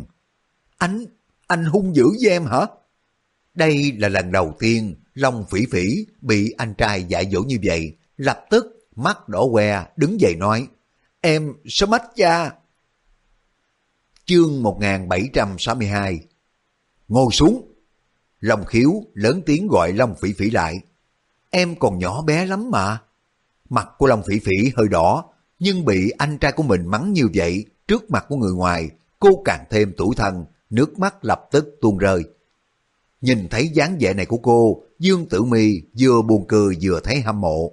Anh, anh hung dữ với em hả? Đây là lần đầu tiên Long phỉ phỉ bị anh trai dạy dỗ như vậy, lập tức mắt đỏ que đứng dậy nói, em sẽ mất cha. Chương 1762 Ngồi xuống. Long khiếu lớn tiếng gọi Long phỉ phỉ lại. Em còn nhỏ bé lắm mà. Mặt của Long phỉ phỉ hơi đỏ, nhưng bị anh trai của mình mắng như vậy trước mặt của người ngoài, cô càng thêm tủi thân, nước mắt lập tức tuôn rơi. Nhìn thấy dáng vẻ này của cô, Dương Tử Mi vừa buồn cười vừa thấy hâm mộ.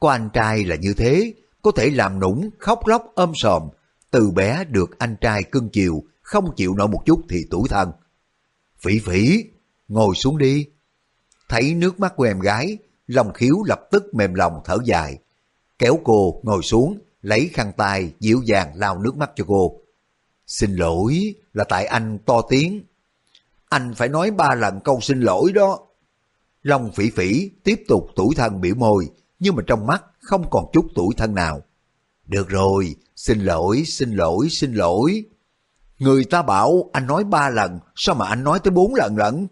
Có anh trai là như thế, có thể làm nũng, khóc lóc ôm sòm, từ bé được anh trai cưng chiều, không chịu nổi một chút thì tủi thân. Phỉ phỉ, ngồi xuống đi. Thấy nước mắt của em gái, lòng khiếu lập tức mềm lòng thở dài. Kéo cô ngồi xuống, lấy khăn tay dịu dàng lau nước mắt cho cô. Xin lỗi, là tại anh to tiếng. Anh phải nói ba lần câu xin lỗi đó. Long phỉ phỉ tiếp tục tủi thân biểu môi, nhưng mà trong mắt không còn chút tủi thân nào. Được rồi, xin lỗi, xin lỗi, xin lỗi. Người ta bảo anh nói ba lần, sao mà anh nói tới bốn lần lận?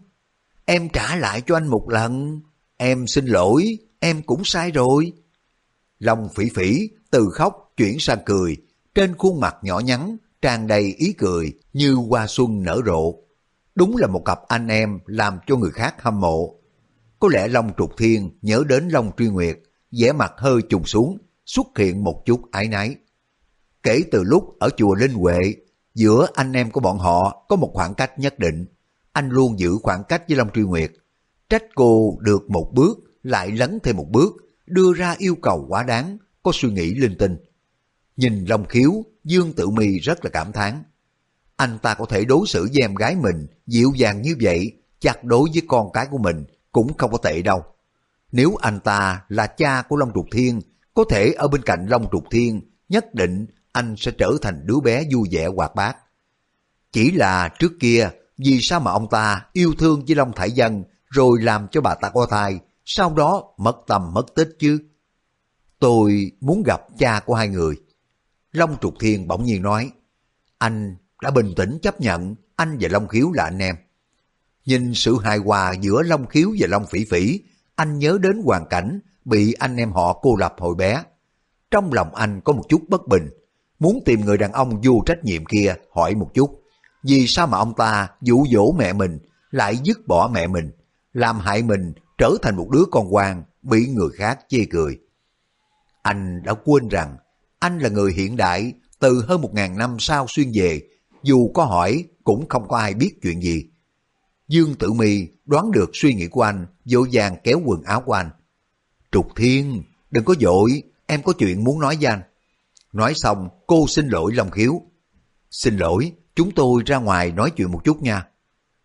Em trả lại cho anh một lần. Em xin lỗi, em cũng sai rồi. Long phỉ phỉ từ khóc chuyển sang cười, trên khuôn mặt nhỏ nhắn tràn đầy ý cười như hoa xuân nở rộ. Đúng là một cặp anh em làm cho người khác hâm mộ. Có lẽ Long Trục Thiên nhớ đến Long Truy Nguyệt, vẻ mặt hơi trùng xuống, xuất hiện một chút ái náy. Kể từ lúc ở chùa Linh Huệ, giữa anh em của bọn họ có một khoảng cách nhất định. Anh luôn giữ khoảng cách với Long Truy Nguyệt. Trách cô được một bước, lại lấn thêm một bước, đưa ra yêu cầu quá đáng, có suy nghĩ linh tinh. Nhìn Long Khiếu, Dương Tự Mi rất là cảm thán. anh ta có thể đối xử với em gái mình dịu dàng như vậy, chặt đối với con cái của mình cũng không có tệ đâu. Nếu anh ta là cha của Long Trục Thiên, có thể ở bên cạnh Long Trục Thiên, nhất định anh sẽ trở thành đứa bé vui vẻ hoạt bát. Chỉ là trước kia, vì sao mà ông ta yêu thương với Long Thải Dân rồi làm cho bà ta có thai, sau đó mất tầm mất tích chứ? Tôi muốn gặp cha của hai người. Long Trục Thiên bỗng nhiên nói, anh đã bình tĩnh chấp nhận anh và Long Khiếu là anh em. Nhìn sự hài hòa giữa Long Khiếu và Long Phỉ Phỉ, anh nhớ đến hoàn cảnh bị anh em họ cô lập hồi bé. Trong lòng anh có một chút bất bình, muốn tìm người đàn ông vô trách nhiệm kia hỏi một chút. Vì sao mà ông ta dụ dỗ mẹ mình, lại dứt bỏ mẹ mình, làm hại mình trở thành một đứa con quan bị người khác chê cười. Anh đã quên rằng anh là người hiện đại từ hơn một ngàn năm sau xuyên về, dù có hỏi cũng không có ai biết chuyện gì. Dương Tử Mi đoán được suy nghĩ của anh, dỗ dàng kéo quần áo của anh. Trục Thiên, đừng có dội, em có chuyện muốn nói với anh. Nói xong, cô xin lỗi Long Khiếu. Xin lỗi, chúng tôi ra ngoài nói chuyện một chút nha.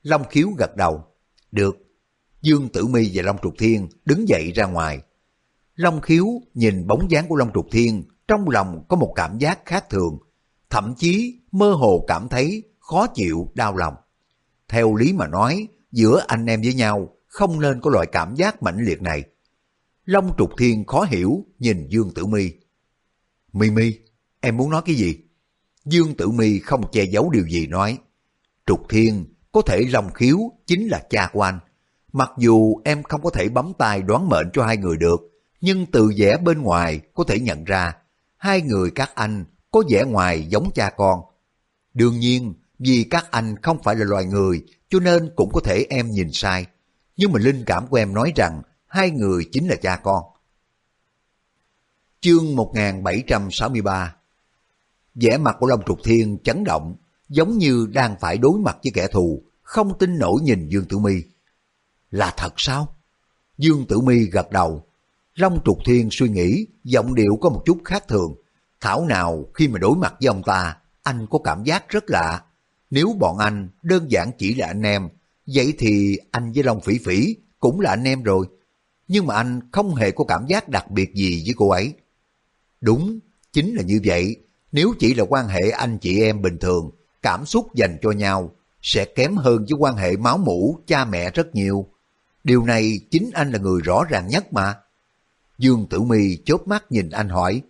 Long Khiếu gật đầu. Được. Dương Tử Mi và Long Trục Thiên đứng dậy ra ngoài. Long Khiếu nhìn bóng dáng của Long Trục Thiên, trong lòng có một cảm giác khác thường, thậm chí mơ hồ cảm thấy khó chịu, đau lòng. Theo lý mà nói, giữa anh em với nhau không nên có loại cảm giác mãnh liệt này. Long Trục Thiên khó hiểu nhìn Dương Tử Mi. Mi Mi, em muốn nói cái gì? Dương Tử Mi không che giấu điều gì nói. Trục Thiên, có thể Long Khiếu chính là cha của anh. Mặc dù em không có thể bấm tay đoán mệnh cho hai người được, nhưng từ vẻ bên ngoài có thể nhận ra hai người các anh có vẻ ngoài giống cha con. Đương nhiên, vì các anh không phải là loài người, cho nên cũng có thể em nhìn sai. Nhưng mà linh cảm của em nói rằng hai người chính là cha con. Chương 1763 vẻ mặt của Long Trục Thiên chấn động, giống như đang phải đối mặt với kẻ thù, không tin nổi nhìn Dương Tử Mi. Là thật sao? Dương Tử Mi gật đầu. Long Trục Thiên suy nghĩ, giọng điệu có một chút khác thường. Thảo nào khi mà đối mặt với ông ta, anh có cảm giác rất lạ. Nếu bọn anh đơn giản chỉ là anh em, vậy thì anh với Long Phỉ Phỉ cũng là anh em rồi. Nhưng mà anh không hề có cảm giác đặc biệt gì với cô ấy. Đúng, chính là như vậy. Nếu chỉ là quan hệ anh chị em bình thường, cảm xúc dành cho nhau sẽ kém hơn với quan hệ máu mủ cha mẹ rất nhiều. Điều này chính anh là người rõ ràng nhất mà. Dương Tử Mi chớp mắt nhìn anh hỏi,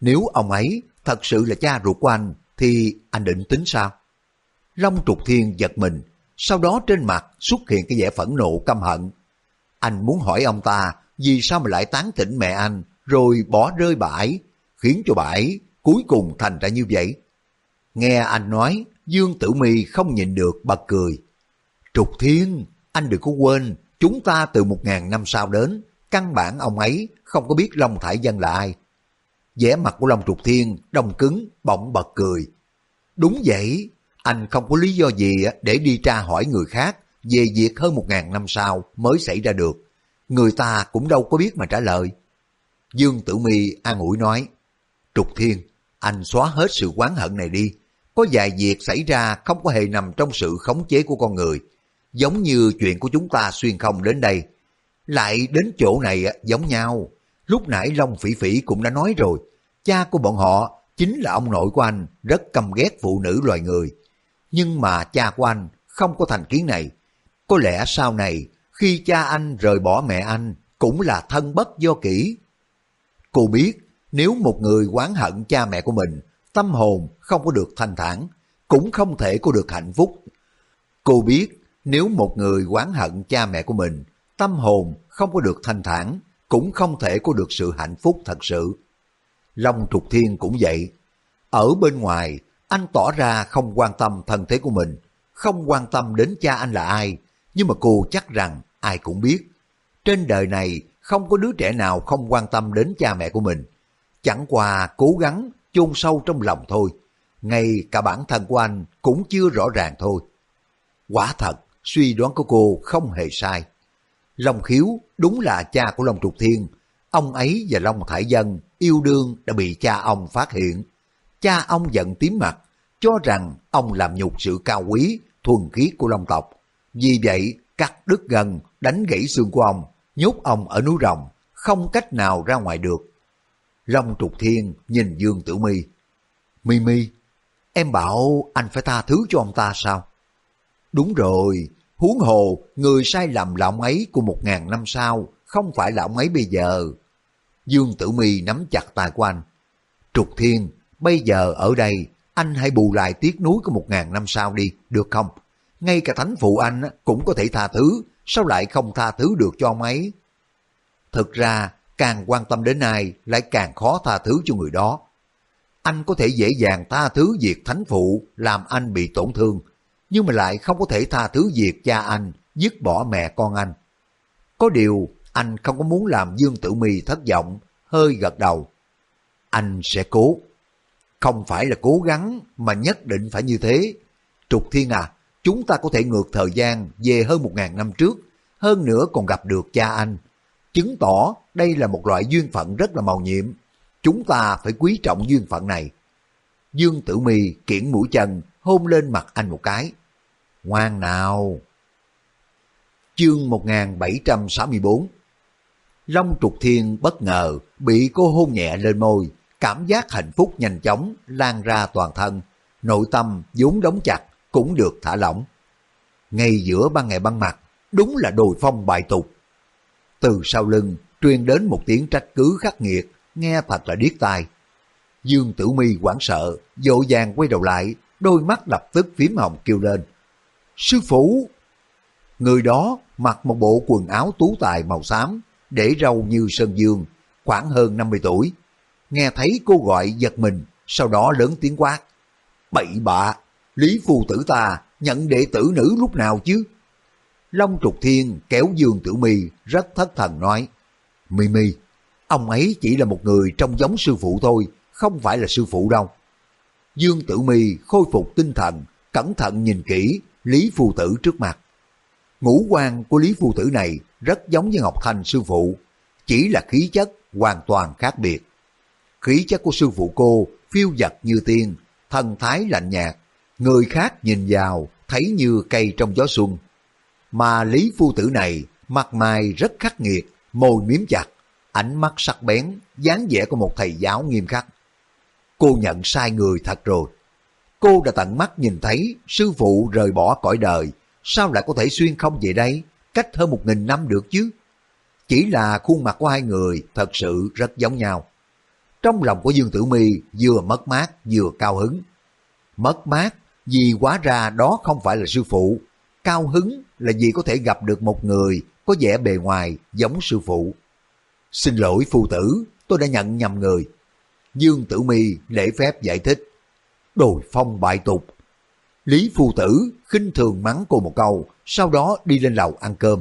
nếu ông ấy thật sự là cha ruột của anh, thì anh định tính sao? Long Trục Thiên giật mình, sau đó trên mặt xuất hiện cái vẻ phẫn nộ căm hận. Anh muốn hỏi ông ta vì sao mà lại tán tỉnh mẹ anh rồi bỏ rơi bãi, khiến cho bãi cuối cùng thành ra như vậy. Nghe anh nói, Dương Tử Mi không nhìn được bật cười. Trục Thiên, anh đừng có quên, chúng ta từ một ngàn năm sau đến, căn bản ông ấy không có biết Long Thải Dân là ai. vẻ mặt của Long Trục Thiên đông cứng, bỗng bật cười. Đúng vậy, anh không có lý do gì để đi tra hỏi người khác về việc hơn một ngàn năm sau mới xảy ra được. Người ta cũng đâu có biết mà trả lời. Dương Tử Mi an ủi nói, Trục Thiên, anh xóa hết sự quán hận này đi. Có vài việc xảy ra không có hề nằm trong sự khống chế của con người. Giống như chuyện của chúng ta xuyên không đến đây. Lại đến chỗ này giống nhau. Lúc nãy Long Phỉ Phỉ cũng đã nói rồi. Cha của bọn họ chính là ông nội của anh, rất căm ghét phụ nữ loài người. Nhưng mà cha của anh không có thành kiến này. Có lẽ sau này, khi cha anh rời bỏ mẹ anh, cũng là thân bất do kỹ. Cô biết nếu một người oán hận cha mẹ của mình, tâm hồn không có được thanh thản, cũng không thể có được hạnh phúc. Cô biết nếu một người oán hận cha mẹ của mình, tâm hồn không có được thanh thản, cũng không thể có được sự hạnh phúc thật sự. Long Trục Thiên cũng vậy. Ở bên ngoài, anh tỏ ra không quan tâm thân thế của mình, không quan tâm đến cha anh là ai, nhưng mà cô chắc rằng ai cũng biết. Trên đời này không có đứa trẻ nào không quan tâm đến cha mẹ của mình, chẳng qua cố gắng chôn sâu trong lòng thôi. Ngay cả bản thân của anh cũng chưa rõ ràng thôi. Quả thật, suy đoán của cô không hề sai. Long khiếu đúng là cha của Long Trục Thiên. Ông ấy và Long Thải Dân yêu đương đã bị cha ông phát hiện. Cha ông giận tím mặt, cho rằng ông làm nhục sự cao quý, thuần khiết của Long tộc. Vì vậy, cắt đứt gần, đánh gãy xương của ông, nhốt ông ở núi rồng, không cách nào ra ngoài được. Long trục thiên nhìn Dương Tử Mi. Mi Mi, em bảo anh phải tha thứ cho ông ta sao? Đúng rồi, huống hồ người sai lầm là ông ấy của một ngàn năm sau, không phải là ông ấy bây giờ. Dương Tử Mi nắm chặt tay của anh. Trục Thiên, bây giờ ở đây, anh hãy bù lại tiếc núi của một ngàn năm sau đi, được không? Ngay cả thánh phụ anh cũng có thể tha thứ, sao lại không tha thứ được cho ông ấy? Thực ra, càng quan tâm đến ai lại càng khó tha thứ cho người đó. Anh có thể dễ dàng tha thứ việc thánh phụ làm anh bị tổn thương, nhưng mà lại không có thể tha thứ việc cha anh dứt bỏ mẹ con anh. Có điều, anh không có muốn làm Dương Tử Mi thất vọng, hơi gật đầu. Anh sẽ cố. Không phải là cố gắng, mà nhất định phải như thế. Trục Thiên à, chúng ta có thể ngược thời gian về hơn một ngàn năm trước, hơn nữa còn gặp được cha anh. Chứng tỏ đây là một loại duyên phận rất là màu nhiệm. Chúng ta phải quý trọng duyên phận này. Dương Tử Mi kiển mũi chân hôn lên mặt anh một cái. Ngoan nào! Chương 1764 Long trục thiên bất ngờ bị cô hôn nhẹ lên môi, cảm giác hạnh phúc nhanh chóng lan ra toàn thân, nội tâm vốn đóng chặt cũng được thả lỏng. Ngay giữa ban ngày ban mặt, đúng là đồi phong bại tục. Từ sau lưng truyền đến một tiếng trách cứ khắc nghiệt, nghe thật là điếc tai. Dương Tử Mi hoảng sợ, dội vàng quay đầu lại, đôi mắt lập tức phím hồng kêu lên. Sư phụ! Người đó mặc một bộ quần áo tú tài màu xám, để râu như sơn dương, khoảng hơn 50 tuổi. Nghe thấy cô gọi giật mình, sau đó lớn tiếng quát. Bậy bạ, Lý phù Tử ta nhận đệ tử nữ lúc nào chứ? Long Trục Thiên kéo Dương Tử Mi rất thất thần nói. Mi Mi, ông ấy chỉ là một người trong giống sư phụ thôi, không phải là sư phụ đâu. Dương Tử Mi khôi phục tinh thần, cẩn thận nhìn kỹ Lý phù Tử trước mặt. Ngũ quan của Lý phù Tử này rất giống với Ngọc Thành sư phụ, chỉ là khí chất hoàn toàn khác biệt. Khí chất của sư phụ cô phiêu dật như tiên, thần thái lạnh nhạt, người khác nhìn vào thấy như cây trong gió xuân. Mà Lý Phu Tử này mặt mày rất khắc nghiệt, môi miếm chặt, ánh mắt sắc bén, dáng vẻ của một thầy giáo nghiêm khắc. Cô nhận sai người thật rồi. Cô đã tận mắt nhìn thấy sư phụ rời bỏ cõi đời, sao lại có thể xuyên không về đây, cách hơn một nghìn năm được chứ? Chỉ là khuôn mặt của hai người thật sự rất giống nhau. Trong lòng của Dương Tử Mi vừa mất mát vừa cao hứng. Mất mát vì quá ra đó không phải là sư phụ. Cao hứng là vì có thể gặp được một người có vẻ bề ngoài giống sư phụ. Xin lỗi phu tử, tôi đã nhận nhầm người. Dương Tử Mi lễ phép giải thích. Đồi phong bại tục. Lý phu tử khinh thường mắng cô một câu, sau đó đi lên lầu ăn cơm.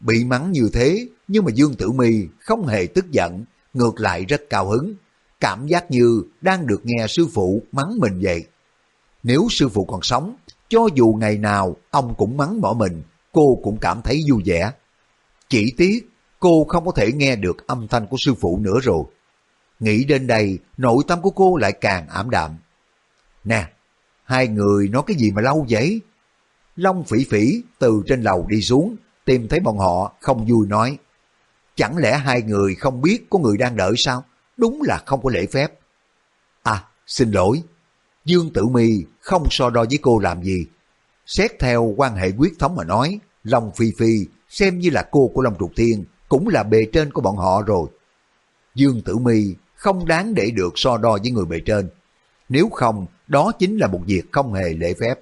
Bị mắng như thế, nhưng mà Dương Tử Mi không hề tức giận, ngược lại rất cao hứng, cảm giác như đang được nghe sư phụ mắng mình vậy. Nếu sư phụ còn sống, cho dù ngày nào ông cũng mắng mỏ mình, cô cũng cảm thấy vui vẻ. Chỉ tiếc, cô không có thể nghe được âm thanh của sư phụ nữa rồi. Nghĩ đến đây, nội tâm của cô lại càng ảm đạm. Nè, hai người nói cái gì mà lâu vậy? Long phỉ phỉ từ trên lầu đi xuống, tìm thấy bọn họ không vui nói. Chẳng lẽ hai người không biết có người đang đợi sao? Đúng là không có lễ phép. À, xin lỗi. Dương Tử Mi không so đo với cô làm gì. Xét theo quan hệ quyết thống mà nói, Long Phi Phi xem như là cô của Long Trục Thiên, cũng là bề trên của bọn họ rồi. Dương Tử Mi không đáng để được so đo với người bề trên. Nếu không, đó chính là một việc không hề lễ phép.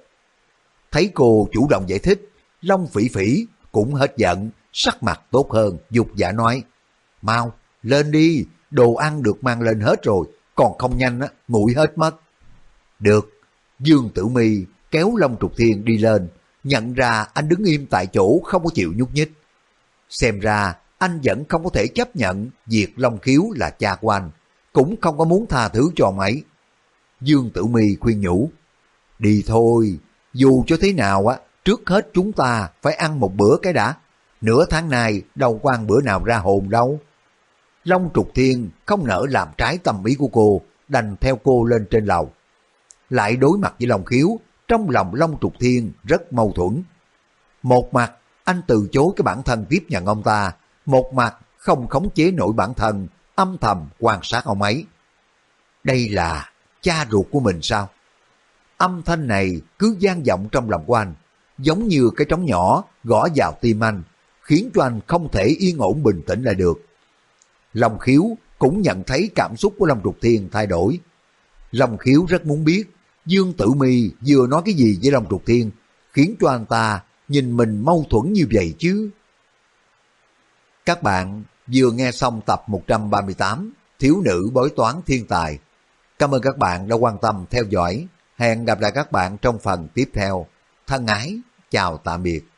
Thấy cô chủ động giải thích, Long Phỉ Phỉ cũng hết giận, sắc mặt tốt hơn, dục giả nói, mau, lên đi, đồ ăn được mang lên hết rồi, còn không nhanh á, nguội hết mất. Được, Dương Tử Mi kéo Long Trục Thiên đi lên, nhận ra anh đứng im tại chỗ không có chịu nhúc nhích. Xem ra anh vẫn không có thể chấp nhận việc Long Khiếu là cha của anh, cũng không có muốn tha thứ cho ông ấy. Dương Tử Mi khuyên nhủ, đi thôi, dù cho thế nào á, trước hết chúng ta phải ăn một bữa cái đã. Nửa tháng này đâu quan bữa nào ra hồn đâu. Long trục thiên không nỡ làm trái tâm ý của cô, đành theo cô lên trên lầu lại đối mặt với Long Khiếu, trong lòng Long Trục Thiên rất mâu thuẫn. Một mặt, anh từ chối cái bản thân tiếp nhận ông ta, một mặt không khống chế nổi bản thân, âm thầm quan sát ông ấy. Đây là cha ruột của mình sao? Âm thanh này cứ gian vọng trong lòng của anh, giống như cái trống nhỏ gõ vào tim anh, khiến cho anh không thể yên ổn bình tĩnh lại được. Long khiếu cũng nhận thấy cảm xúc của Long Trục Thiên thay đổi. Long khiếu rất muốn biết Dương Tử Mi vừa nói cái gì với Long Trục Thiên, khiến cho anh ta nhìn mình mâu thuẫn như vậy chứ. Các bạn vừa nghe xong tập 138 Thiếu nữ bói toán thiên tài. Cảm ơn các bạn đã quan tâm theo dõi. Hẹn gặp lại các bạn trong phần tiếp theo. Thân ái, chào tạm biệt.